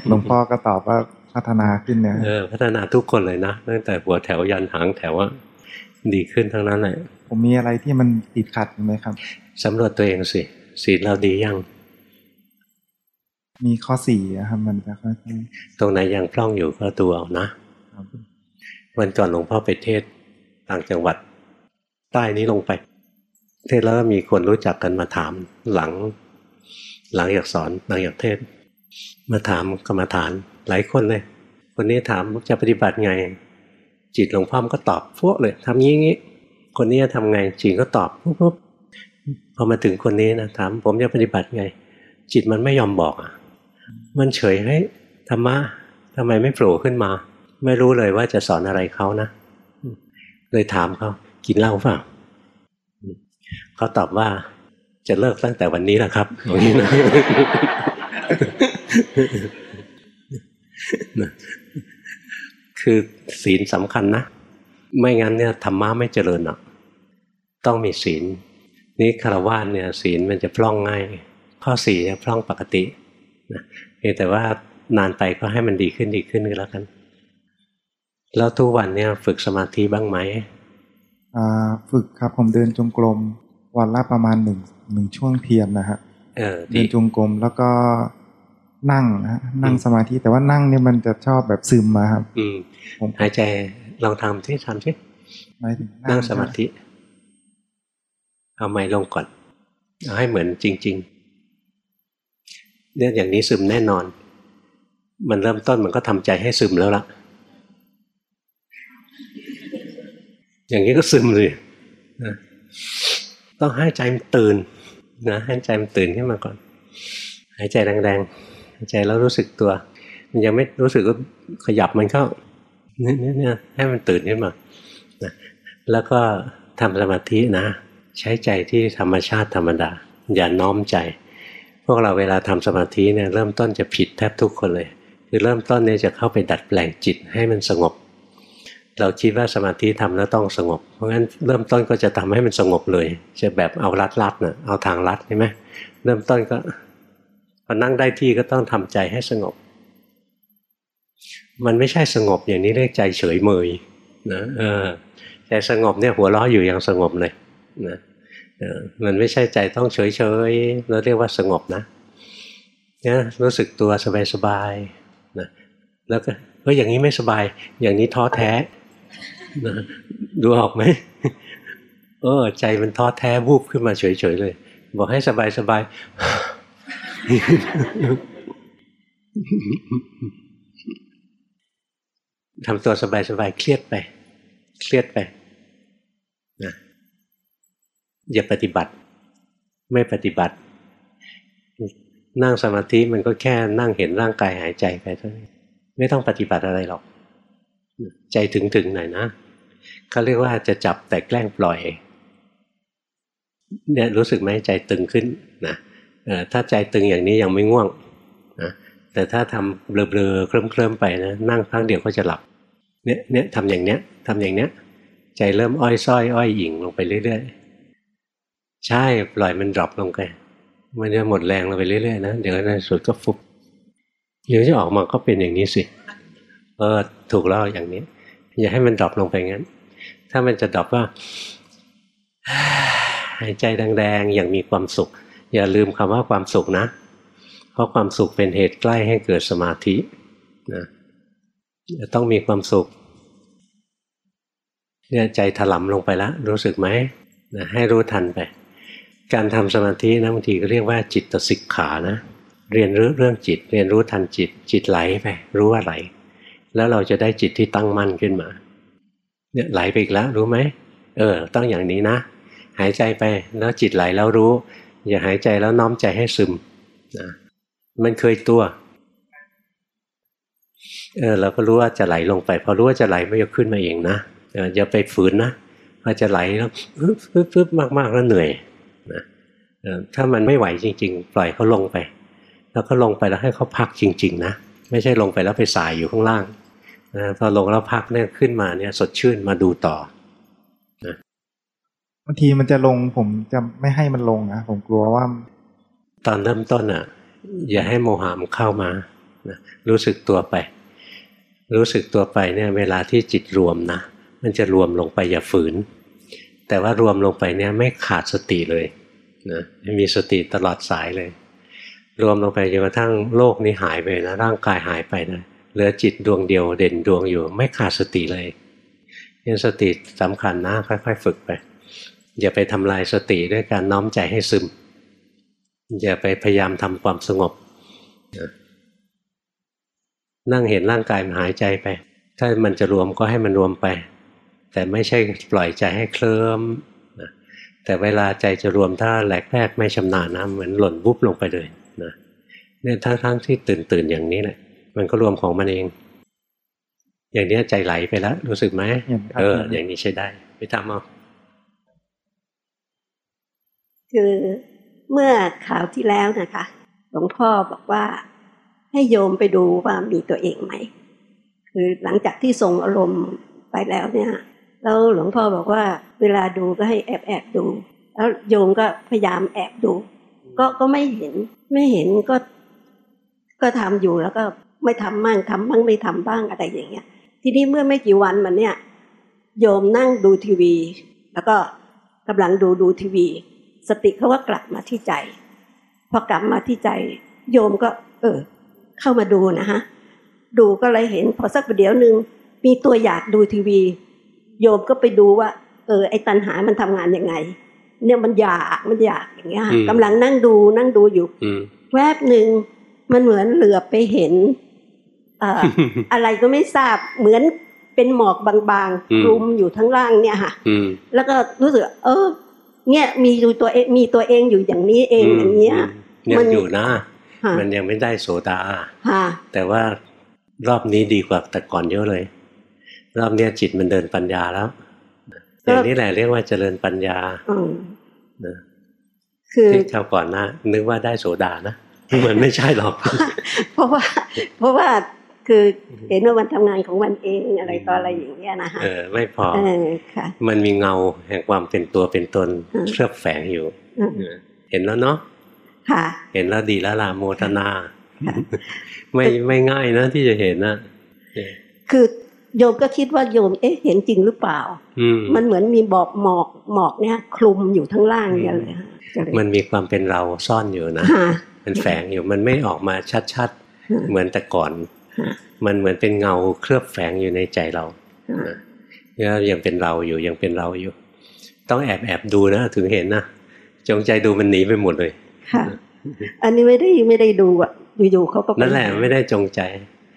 หลวงพ่อก็ตอบว่าพัฒนาขึ้นเนี่ยเออพัฒนาทุกคนเลยนะตั้งแต่หัวแถวยันหางแถวว่าดีขึ้นทั้งนั้นแหละผมมีอะไรที่มันติดขัดอยู่ไหมครับสำรวจตัวเองสิศีลเราดียัง มีข้อสี่อะครับมันจะค่อยตรงไหนยังพร่องอยู่ก็ดูเอานะวันก่อนหลวงพ่อไปเทศต่างจังหวัด ใต้นี้ลงไป เทศแล้วมีคนรู้จักกันมาถามหลัง หลังอยากสอนหลังอยากเทศ มาถามกรรมฐานหลายคนเลย คนนี้ถามจะปฏิบัติไง จิตหลวงพ่อก็ตอบพวกเลยทำงี้งี้คนนี้จะทำไงจิตก็ตอบปุ๊บปุ๊บพอมาถึงคนนี้นะถาม ผมจะปฏิบัติไง จิตมันไม่ยอมบอกอะ มันเฉยให้ธรรมะทำไมไม่โผล่ขึ้นมา ไม่รู้เลยว่าจะสอนอะไรเขานะเลยถามเขากินเหล้าเปล่าเขาตอบว่าจะเลิกตั้งแต่วันนี้แหละครับอย่างนี้นะคือศีลสำคัญนะ ไม่งั้นเนี่ยธรรมะไม่เจริญหรอกต้องมีศีล นี่คารวะเนี่ยศีลมันจะพล่องง่าย ข้อสี่จะพล่องปกติ เพียงแต่ว่านานไปก็ให้มันดีขึ้นดีขึ้นก็แล้วกัน แล้วทุกวันเนี่ยฝึกสมาธิบ้างไหมอ่าฝึกครับผมเดินจงกรมวันละประมาณหนึ่งหนึ่งช่วงเทียนนะฮะเออเดินจงกรมแล้วก็นั่งนะฮะนั่งสมาธิแต่ว่านั่งเนี่ยมันจะชอบแบบซึมมาครับ อืมผมหายใจลองทำที่ทำที่หมายถึงนั่งสมาธิ เอาไม้ลงก่อน เอาให้เหมือนจริงๆ เนี่ยอย่างนี้ซึมแน่นอน มันเริ่มต้นมันก็ทำใจให้ซึมแล้วล่ะ อย่างนี้ก็ซึมเลยนะต้องให้ใจมันตื่นนะให้ใจมันตื่นขึ้นมาก่อน หายใจแรงๆหายใจแล้วรู้สึกตัว มันยังไม่รู้สึกก็ขยับมันเข้าเนี่ยเนี่ยเนี่ยให้มันตื่นขึ้นมานะแล้วก็ทำสมาธินะ ใช้ใจที่ธรรมชาติธรรมดา อย่าน้อมใจ พวกเราเวลาทำสมาธิเนี่ยเริ่มต้นจะผิดแทบทุกคนเลย คือเริ่มต้นเนี่ยจะเข้าไปดัดแปลงจิตให้มันสงบ เราคิดว่าสมาธิทำแล้วต้องสงบ เพราะงั้นเริ่มต้นก็จะทำให้มันสงบเลย จะแบบเอารัดรัดเนะเอาทางรัดใช่ไหมเริ่มต้นก็พอนั่งได้ที่ก็ต้องทำใจให้สงบ มันไม่ใช่สงบอย่างนี้เรียกใจเฉยเมยนะเออใจสงบเนี่ยหัวเราะอยู่อย่างสงบเลยนะ มันไม่ใช่ใจต้องเฉยเฉยแล้วเรียกว่าสงบนะเนี่ยรู้สึกตัวสบายๆนะแล้วก็เอออย่างนี้ไม่สบาย อย่างนี้ท้อแท้นะดูออกไหมเออใจมันท้อแท้วูบขึ้นมาเฉยๆเลย บอกให้สบายๆทำตัวสบายๆเครียดไป เครียดไป อย่าปฏิบัติ ไม่ปฏิบัติ นั่งสมาธิมันก็แค่นั่งเห็นร่างกายหายใจไปเท่านั้นไม่ต้องปฏิบัติอะไรหรอก ใจถึงถึงหน่อยนะเขาเรียกว่าจะจับแต่แกล้งปล่อยเนี่ยรู้สึกไหมใจตึงขึ้นนะถ้าใจตึงอย่างนี้ยังไม่ง่วงนะแต่ถ้าทำเบลอๆเคลิ้มๆไปนะนั่งครั้งเดียวก็จะหลับเนี่ยเนี่ยทำอย่างเนี้ยทำอย่างเนี้ย ใจเริ่มอ้อยส้อยอ้อยหยิ่งลงไปเรื่อยๆ ใช่ปล่อยมันดรอปลงไปมันจะหมดแรงลงไปเรื่อยๆนะเดี๋ยวในสุดก็ฟุบเดี๋ยวจะออกมาก็เป็นอย่างนี้สิเออถูกแล้วอย่างนี้ อย่าให้มันดรอปลงไปงั้น ถ้ามันจะดรอปว่าหายใจแดงๆอย่างมีความสุข อย่าลืมคำว่าความสุขนะ เพราะความสุขเป็นเหตุใกล้ให้เกิดสมาธินะจะต้องมีความสุขเนี่ยใจถลำลงไปแล้วรู้สึกไหมนะให้รู้ทันไป การทำสมาธินะบางทีก็เรียกว่าจิตสิกขานะ เรียนรู้เรื่องจิต เรียนรู้ทันจิต จิตไหลไปรู้ว่าไหล แล้วเราจะได้จิตที่ตั้งมั่นขึ้นมา เนี่ยไหลไปอีกแล้วรู้ไหมเออ ต้องอย่างนี้นะ หายใจไปแล้วจิตไหลแล้วรู้ อย่าหายใจแล้วน้อมใจให้ซึมนะมันเคยตัวเออเราก็รู้ว่าจะไหลลงไป พอรู้ว่าจะไหลมันจะขึ้นมาเองนะอย่าไปฝืนนะพอจะไหลแล้วปึ๊บปึ๊บมากๆแล้วเหนื่อย ถ้ามันไม่ไหวจริง ๆ ปล่อยเขาลงไป แล้วก็ลงไปแล้วให้เขาพักจริง ๆ นะ ไม่ใช่ลงไปแล้วไปสายอยู่ข้างล่างนะพอลงแล้วพักเนี่ยขึ้นมาเนี่ย สดชื่นมาดูต่อนะบางทีมันจะลงผมจะไม่ให้มันลงนะผมกลัวว่า ตอนเริ่มต้นอะ อย่าให้โมหะมันเข้ามานะรู้สึกตัวไป รู้สึกตัวไปเนี่ย เวลาที่จิตรวมนะมันจะรวมลงไปอย่าฝืน แต่ว่ารวมลงไปเนี่ยไม่ขาดสติเลย นะมีสติตลอดสายเลย รวมลงไปจนกระทั่งโลกนี้หายไปนะร่างกายหายไปนะเหลือจิตดวงเดียวเด่นดวงอยู่ ไม่ขาดสติเลยยังสติสำคัญนะค่อย ๆ ฝึกไป อย่าไปทำลายสติด้วยการน้อมใจให้ซึม อย่าไปพยายามทำความสงบ นั่งเห็นร่างกายมันหายใจไป ถ้ามันจะรวมก็ให้มันรวมไป แต่ไม่ใช่ปล่อยใจให้เคลิ้ม แต่เวลาใจจะรวมถ้าแหลกแรกไม่ชำนาญนะเหมือนหล่นวุบลงไปเลยนะเนี่ยทั้งๆที่ตื่นตื่นอย่างนี้แหละมันก็รวมของมันเอง อย่างนี้ใจไหลไปแล้วรู้สึกไหมเออ อย่างนี้ใช้ได้ไปทำเอาคือเมื่อข่าวที่แล้วนะคะหลวงพ่อบอกว่า ให้โยมไปดูว่ามีตัวเองไหมคือหลังจากที่ส่งอารมณ์ไปแล้วเนี่ย แล้วหลวงพ่อบอกว่าเวลาดูก็ให้แอบแอบดู แล้วโยมก็พยายามแอบดู ก็ก็ไม่เห็นไม่เห็นก็ ก็ทำอยู่แล้วก็ไม่ทำบ้างทำบ้างไม่ทำบ้างอะไรอย่างเงี้ย ทีนี้เมื่อไม่กี่วันมันเนี่ย โยมนั่งดูทีวี แล้วก็กำลังดูดูทีวี สติเขาก็กลับมาที่ใจ พอกลับมาที่ใจ โยมก็ เออ เข้ามาดูนะฮะดูก็เลยเห็นพอสักประเดี๋ยวหนึ่งมีตัวอยากดูทีวี โยมก็ไปดูว่า เออ ไอ้ตัณหามันทำงานยังไง เนี่ยมันอยากมันอยากอย่างเงี้ยอืมกำลังนั่งดูนั่งดูอยู่อืมแวบหนึ่งมันเหมือนเหลือบไปเห็นเอ่ออะไรก็ไม่ทราบเหมือนเป็นหมอกบางอืมๆคลุมอยู่ทั้งล่างเนี่ยค่ะอืมแล้วก็รู้สึก เออ เนี่ยมีอยู่ตัวเองมีตัวเองอยู่อย่างนี้เองอย่างเงี้ยยัมังนอยู่นะค่ะมันยังไม่ได้โสดาค่ะแต่ว่ารอบนี้ดีกว่าแต่ก่อนเยอะเลย รอบเนี้ยจิตมันเดินปัญญาแล้วอย่างนี้แหละเรียกว่าเจริญปัญญาอืมนะคือที่คราวก่อนนะนึกว่าได้โสดานะมันไม่ใช่หรอก เพราะว่า เพราะว่าคือเห็นว่ามันทำงานของมันเองอะไรต่ออะไรอย่างเงี้ยนะคะเออไม่พอเออค่ะ มันมีเงาแห่งความเป็นตัวเป็นตนอืมเคลือบแฝงอยู่อืมเออเห็นแล้วเนาะค่ะ เห็นแล้วดีแล้วล่ะโมทนา ไม่ไม่ง่ายนะที่จะเห็นนะเออคือ โยมก็คิดว่าโยมเอ๊ะเห็นจริงหรือเปล่าอืมมันเหมือนมีบอกหมอกหมอกเนี่ย คลุมอยู่ทั้งล่างเนี่ยเลยค่ะก็เลยมันมีความเป็นเราซ่อนอยู่นะค่ะมันแฝงอยู่มันไม่ออกมาชัดค่ะๆเหมือนแต่ก่อนค่ะมันเหมือนเป็นเงาเคลือบแฝงอยู่ในใจเราค่ะนะแล้วยังเป็นเราอยู่ยังเป็นเราอยู่ ต้องแอบแอบดูนะถึงเห็นนะจงใจดูมันหนีไปหมดเลยค่ะอันนี้ไม่ได้ไม่ได้ดูอะอยู่ๆเขาก็ไปนั่นแหละไม่ได้จงใจ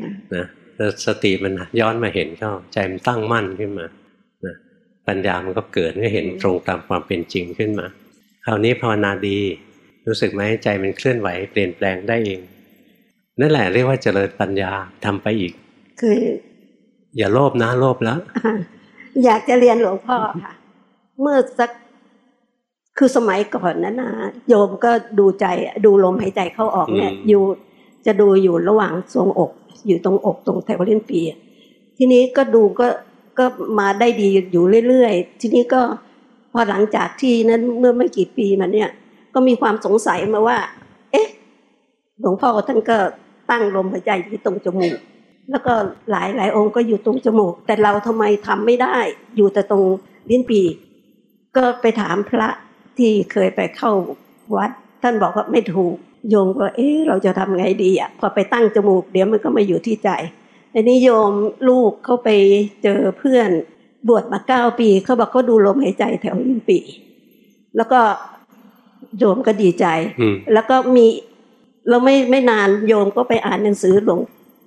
ค่ะนะ แต่สติมันย้อนมาเห็นเข้าใจมันตั้งมั่นขึ้นมานะปัญญามันก็เกิดก็เห็นตรงตามความเป็นจริงขึ้นมา คราวนี้ภาวนาดี รู้สึกไหมใจมันเคลื่อนไหวเปลี่ยนแปลงได้เอง นั่นแหละเรียกว่าเจริญปัญญาทำไปอีก คือ อย่าโลภนะโลภแล้วอ่าอยากจะเรียนหลวงพ่อค่ะ เมื่อสักคือสมัยก่อนนั้นนะโยมก็ดูใจดูลมหายใจเข้าออกเนี่ยอืมอยู่ จะดูอยู่ระหว่างทรงอก อยู่ตรงอกตรงแถวเลิ้นปีอะทีนี้ก็ดูก็ก็มาได้ดีอยู่เรื่อยๆ ทีนี้ก็พอหลังจากที่นั้นเมื่อไม่กี่ปีมาเนี่ยก็มีความสงสัยมาว่า เอ๊ะหลวงพ่อท่านก็ตั้งลมหายใจที่ตรงจมูก แล้วก็หลายหลายองค์ก็อยู่ตรงจมูก แต่เราทำไมทำไม่ได้ อยู่แต่ตรงลิ้นปี ก็ไปถามพระที่เคยไปเข้าวัด ท่านบอกว่าไม่ถูก โยมก็เอ๊ะเราจะทำไงดีอะพอไปตั้งจมูก เดี๋ยวมันก็มาอยู่ที่ใจอันนี้โยมลูกเขาไปเจอเพื่อนบวชมาเก้าปีเขาบอกเขาดูลมหายใจแถวลิ้นปีแล้วก็โยมก็ดีใจอืมแล้วก็มีเราไม่ไม่นานโยมก็ไปอ่านหนังสือหลวง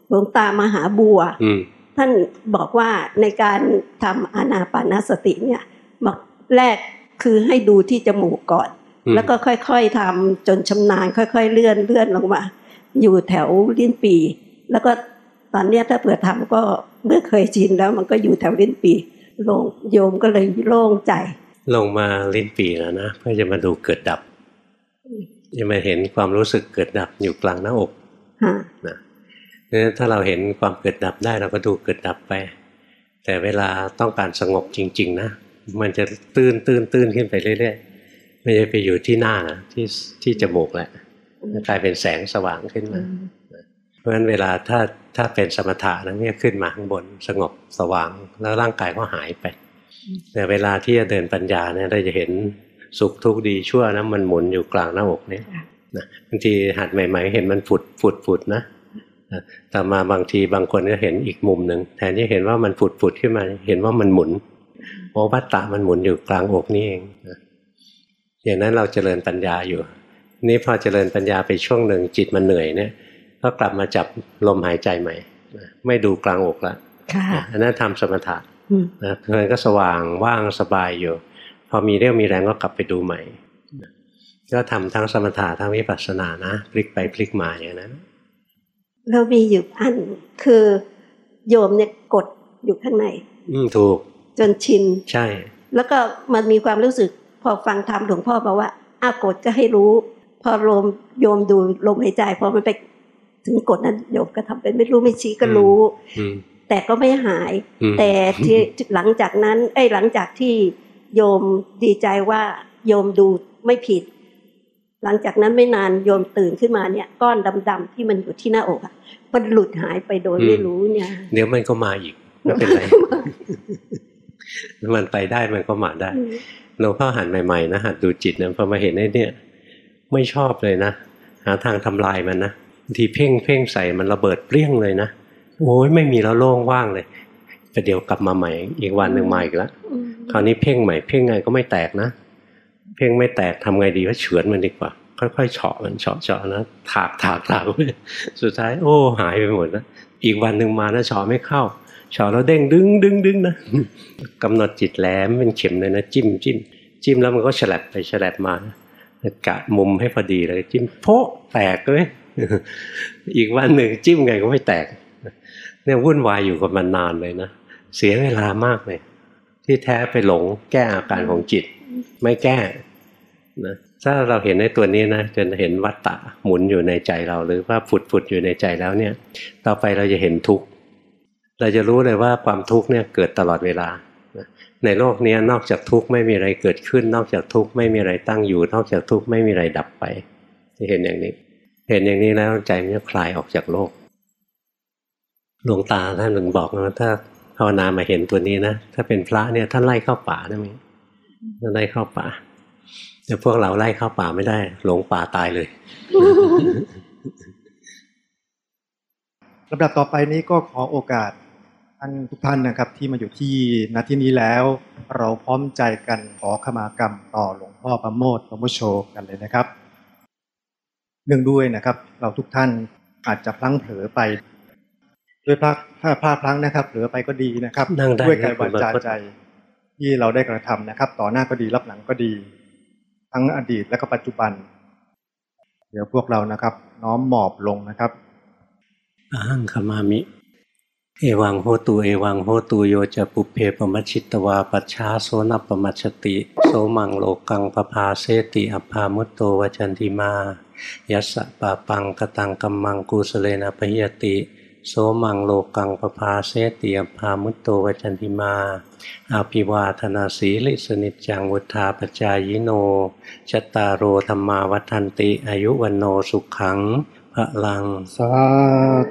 หลวงตามหาบัวอืมท่านบอกว่าในการทำอานาปานสติเนี่ยบอกแรกคือให้ดูที่จมูกก่อนอืม แล้วก็ค่อยๆทำจนชำนาญค่อย ๆ เลื่อนเลื่อนลงมา อยู่แถวลิ้นปี แล้วก็ตอนเนี้ยถ้าเผื่อทำก็เมื่อเคยชินแล้ว มันก็อยู่แถวลิ้นปีโล่งโยมก็เลยโล่งใจ ลงมาลิ้นปีแล้วนะเพื่อจะมาดูเกิดดับจะมาเห็นความรู้สึกเกิดดับอยู่กลางหน้าอกฮะนะเพราะฉะนั้นถ้าเราเห็นความเกิดดับได้เราก็ดูเกิดดับไป แต่เวลาต้องการสงบจริง ๆ นะ มันจะตื้นตื้นตื้นขึ้นไปเรื่อยๆ ไม่ใช่ไปอยู่ที่หน้านะที่ที่จมูกแหละจะกลายเป็นแสงสว่างขึ้นมา เพราะฉะนั้นเวลาถ้าถ้าเป็นสมถะนะเนี่ยขึ้นมาข้างบนสงบสว่าง แล้วร่างกายก็หายไป แต่เวลาที่จะเดินปัญญาเนี่ยเราจะเห็นสุขทุกข์ดีชั่วนะมันหมุนอยู่กลางหน้าอกเนี่ยนะบางทีหัดใหม่ ๆ เห็นมันฝุดฝุดฝุดนะนะแต่มาบางทีบางคนก็เห็นอีกมุมหนึ่งแทนที่เห็นว่ามันฝุดฝุดขึ้นมา เห็นว่ามันหมุนโอวัตตะมันหมุนอยู่กลางอกนี่เองนะ อย่างนั้นเราเจริญปัญญาอยู่ นี่พอเจริญปัญญาไปช่วงหนึ่งจิตมันเหนื่อยเนี่ย ก็กลับมาจับลมหายใจใหม่นะไม่ดูกลางอกละค่ะอันนั้นทำสมถะอืมนะมันก็สว่างว่างสบายอยู่ พอมีเรี่ยวมีแรงก็กลับไปดูใหม่ ก็ทำทั้งสมถะทั้งวิปัสสนานะพลิกไปพลิกมาอย่างนั้นแล้วมีอยู่อันคือโยมเนี่ยกดอยู่ข้างใน อืมถูก จนชิน ใช่ แล้วก็มันมีความรู้สึก พอฟังธรรมหลวงพ่อบอกว่าอ้าวกดก็ให้รู้ พอลมโยมดูลมหายใจพอมันไปถึงกดนั้นโยมก็ทำเป็นไม่รู้ไม่ชี้ก็รู้อืมแต่ก็ไม่หายอืมแต่ที่หลังจากนั้นเอ้ยหลังจากที่โยมดีใจว่าโยมดูไม่ผิด หลังจากนั้นไม่นานโยมตื่นขึ้นมาเนี่ย ก้อนดำๆที่มันอยู่ที่หน้าอกอะมันหลุดหายไปโดยไม่รู้เนี่ย เดี๋ยวมันก็มาอีกไม่เป็นไร มันไปได้มันก็มาได้หลวงพ่อหันใหม่ๆนะหัดดูจิตนะพอมาเห็นไอ้เนี่ย ไม่ชอบเลยนะหาทางทำลายมันนะบางทีเพ่งเพ่งใส่มันระเบิดเปรี้ยงเลยนะโอ้ยไม่มีแล้วโล่งว่างเลยแต่เดี๋ยวกลับมาใหม่อีกวันหนึ่งมาอีกแล้วคราวนี้เพ่งใหม่เพ่งไงก็ไม่แตกนะ เพ่งไม่แตกทำไงดีว่าเฉือนมันดีกว่าค่อยๆเฉาะมันเฉาะเฉาะนะถากถากถากสุดท้าย โอ้ หายไปหมดแล้วอีกวันหนึ่งมานะเฉาะไม่เข้าเฉาะแล้วเด้งดึงดึงดึงนะกำหนดจิตแหลมเป็นเข็มเลยนะจิ้มจิ้มจิ้มแล้วมันก็ฉลับไปฉลับมากะมุมให้พอดีเลย จิ้มโพะแตกเลยอีกวันหนึ่งจิ้มไงก็ไม่แตกเนี่ยวุ่นวายอยู่กับมันนานเลยนะเสียเวลามากเลย ที่แท้ไปหลงแก้อาการของจิต ไม่แก้นะถ้าเราเห็นในตัวนี้นะจนเห็นวัตตะหมุนอยู่ในใจเรา หรือว่าผุดผุดอยู่ในใจแล้วเนี่ย ต่อไปเราจะเห็นทุกข์ เราจะรู้เลยว่าความทุกข์เนี่ยเกิดตลอดเวลา ในโลกนี้นอกจากทุกข์ไม่มีอะไรเกิดขึ้น นอกจากทุกข์ไม่มีอะไรตั้งอยู่ นอกจากทุกข์ไม่มีอะไรดับไปจะเห็นอย่างนี้ เห็นอย่างนี้แล้วใจมันจะคลายออกจากโลกหลวงตาท่านถึงบอกนะว่าถ้าภาวนามาเห็นตัวนี้นะถ้าเป็นพระเนี่ยท่านไล่เข้าป่าได้ไหมท่านไล่เข้าป่าแต่พวกเราไล่เข้าป่าไม่ได้ หลงป่าตายเลยลำดับต่อไปนี้ก็ขอโอกาส ท่านทุกท่านนะครับที่มาอยู่ที่ณที่นี้แล้ว เราพร้อมใจกันขอขมากรรมต่อหลวงพ่อประโมทประโมทโชกันเลยนะครับ เนื่องด้วยนะครับ เราทุกท่านอาจจะพลั้งเผลอไปด้วยพลาดถ้าพลาดพลั้งนะครับเผลอไปก็ดีนะครับนั่งได้ด้วยกายครับวาจาคุณบรรพตใจ ที่เราได้กระทำนะครับ ต่อหน้าก็ดีรับหลังก็ดี ทั้งอดีตและก็ปัจจุบัน เดี๋ยวพวกเรานะครับ น้อมหมอบลงนะครับอาหังคมามิ เอวังโหตูเอวังโหตูโยจะปุเพปมัชิตวาปัชชาโสนปมัชติ โสมังโลกังปภาเสติอภามุตโตวจันติมายัสสะปะปังกตังกัมมังกุสเลนะปะยติ โสมังโลกังปภาเสติอภามุตโตวจันติมาอาภิวาธนาสีลิสนิจังวุธาปจายโนชตตารโรธรรมาวัฏันติ อายุวันโนสุขังพระลัง สา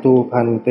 ธุพันเต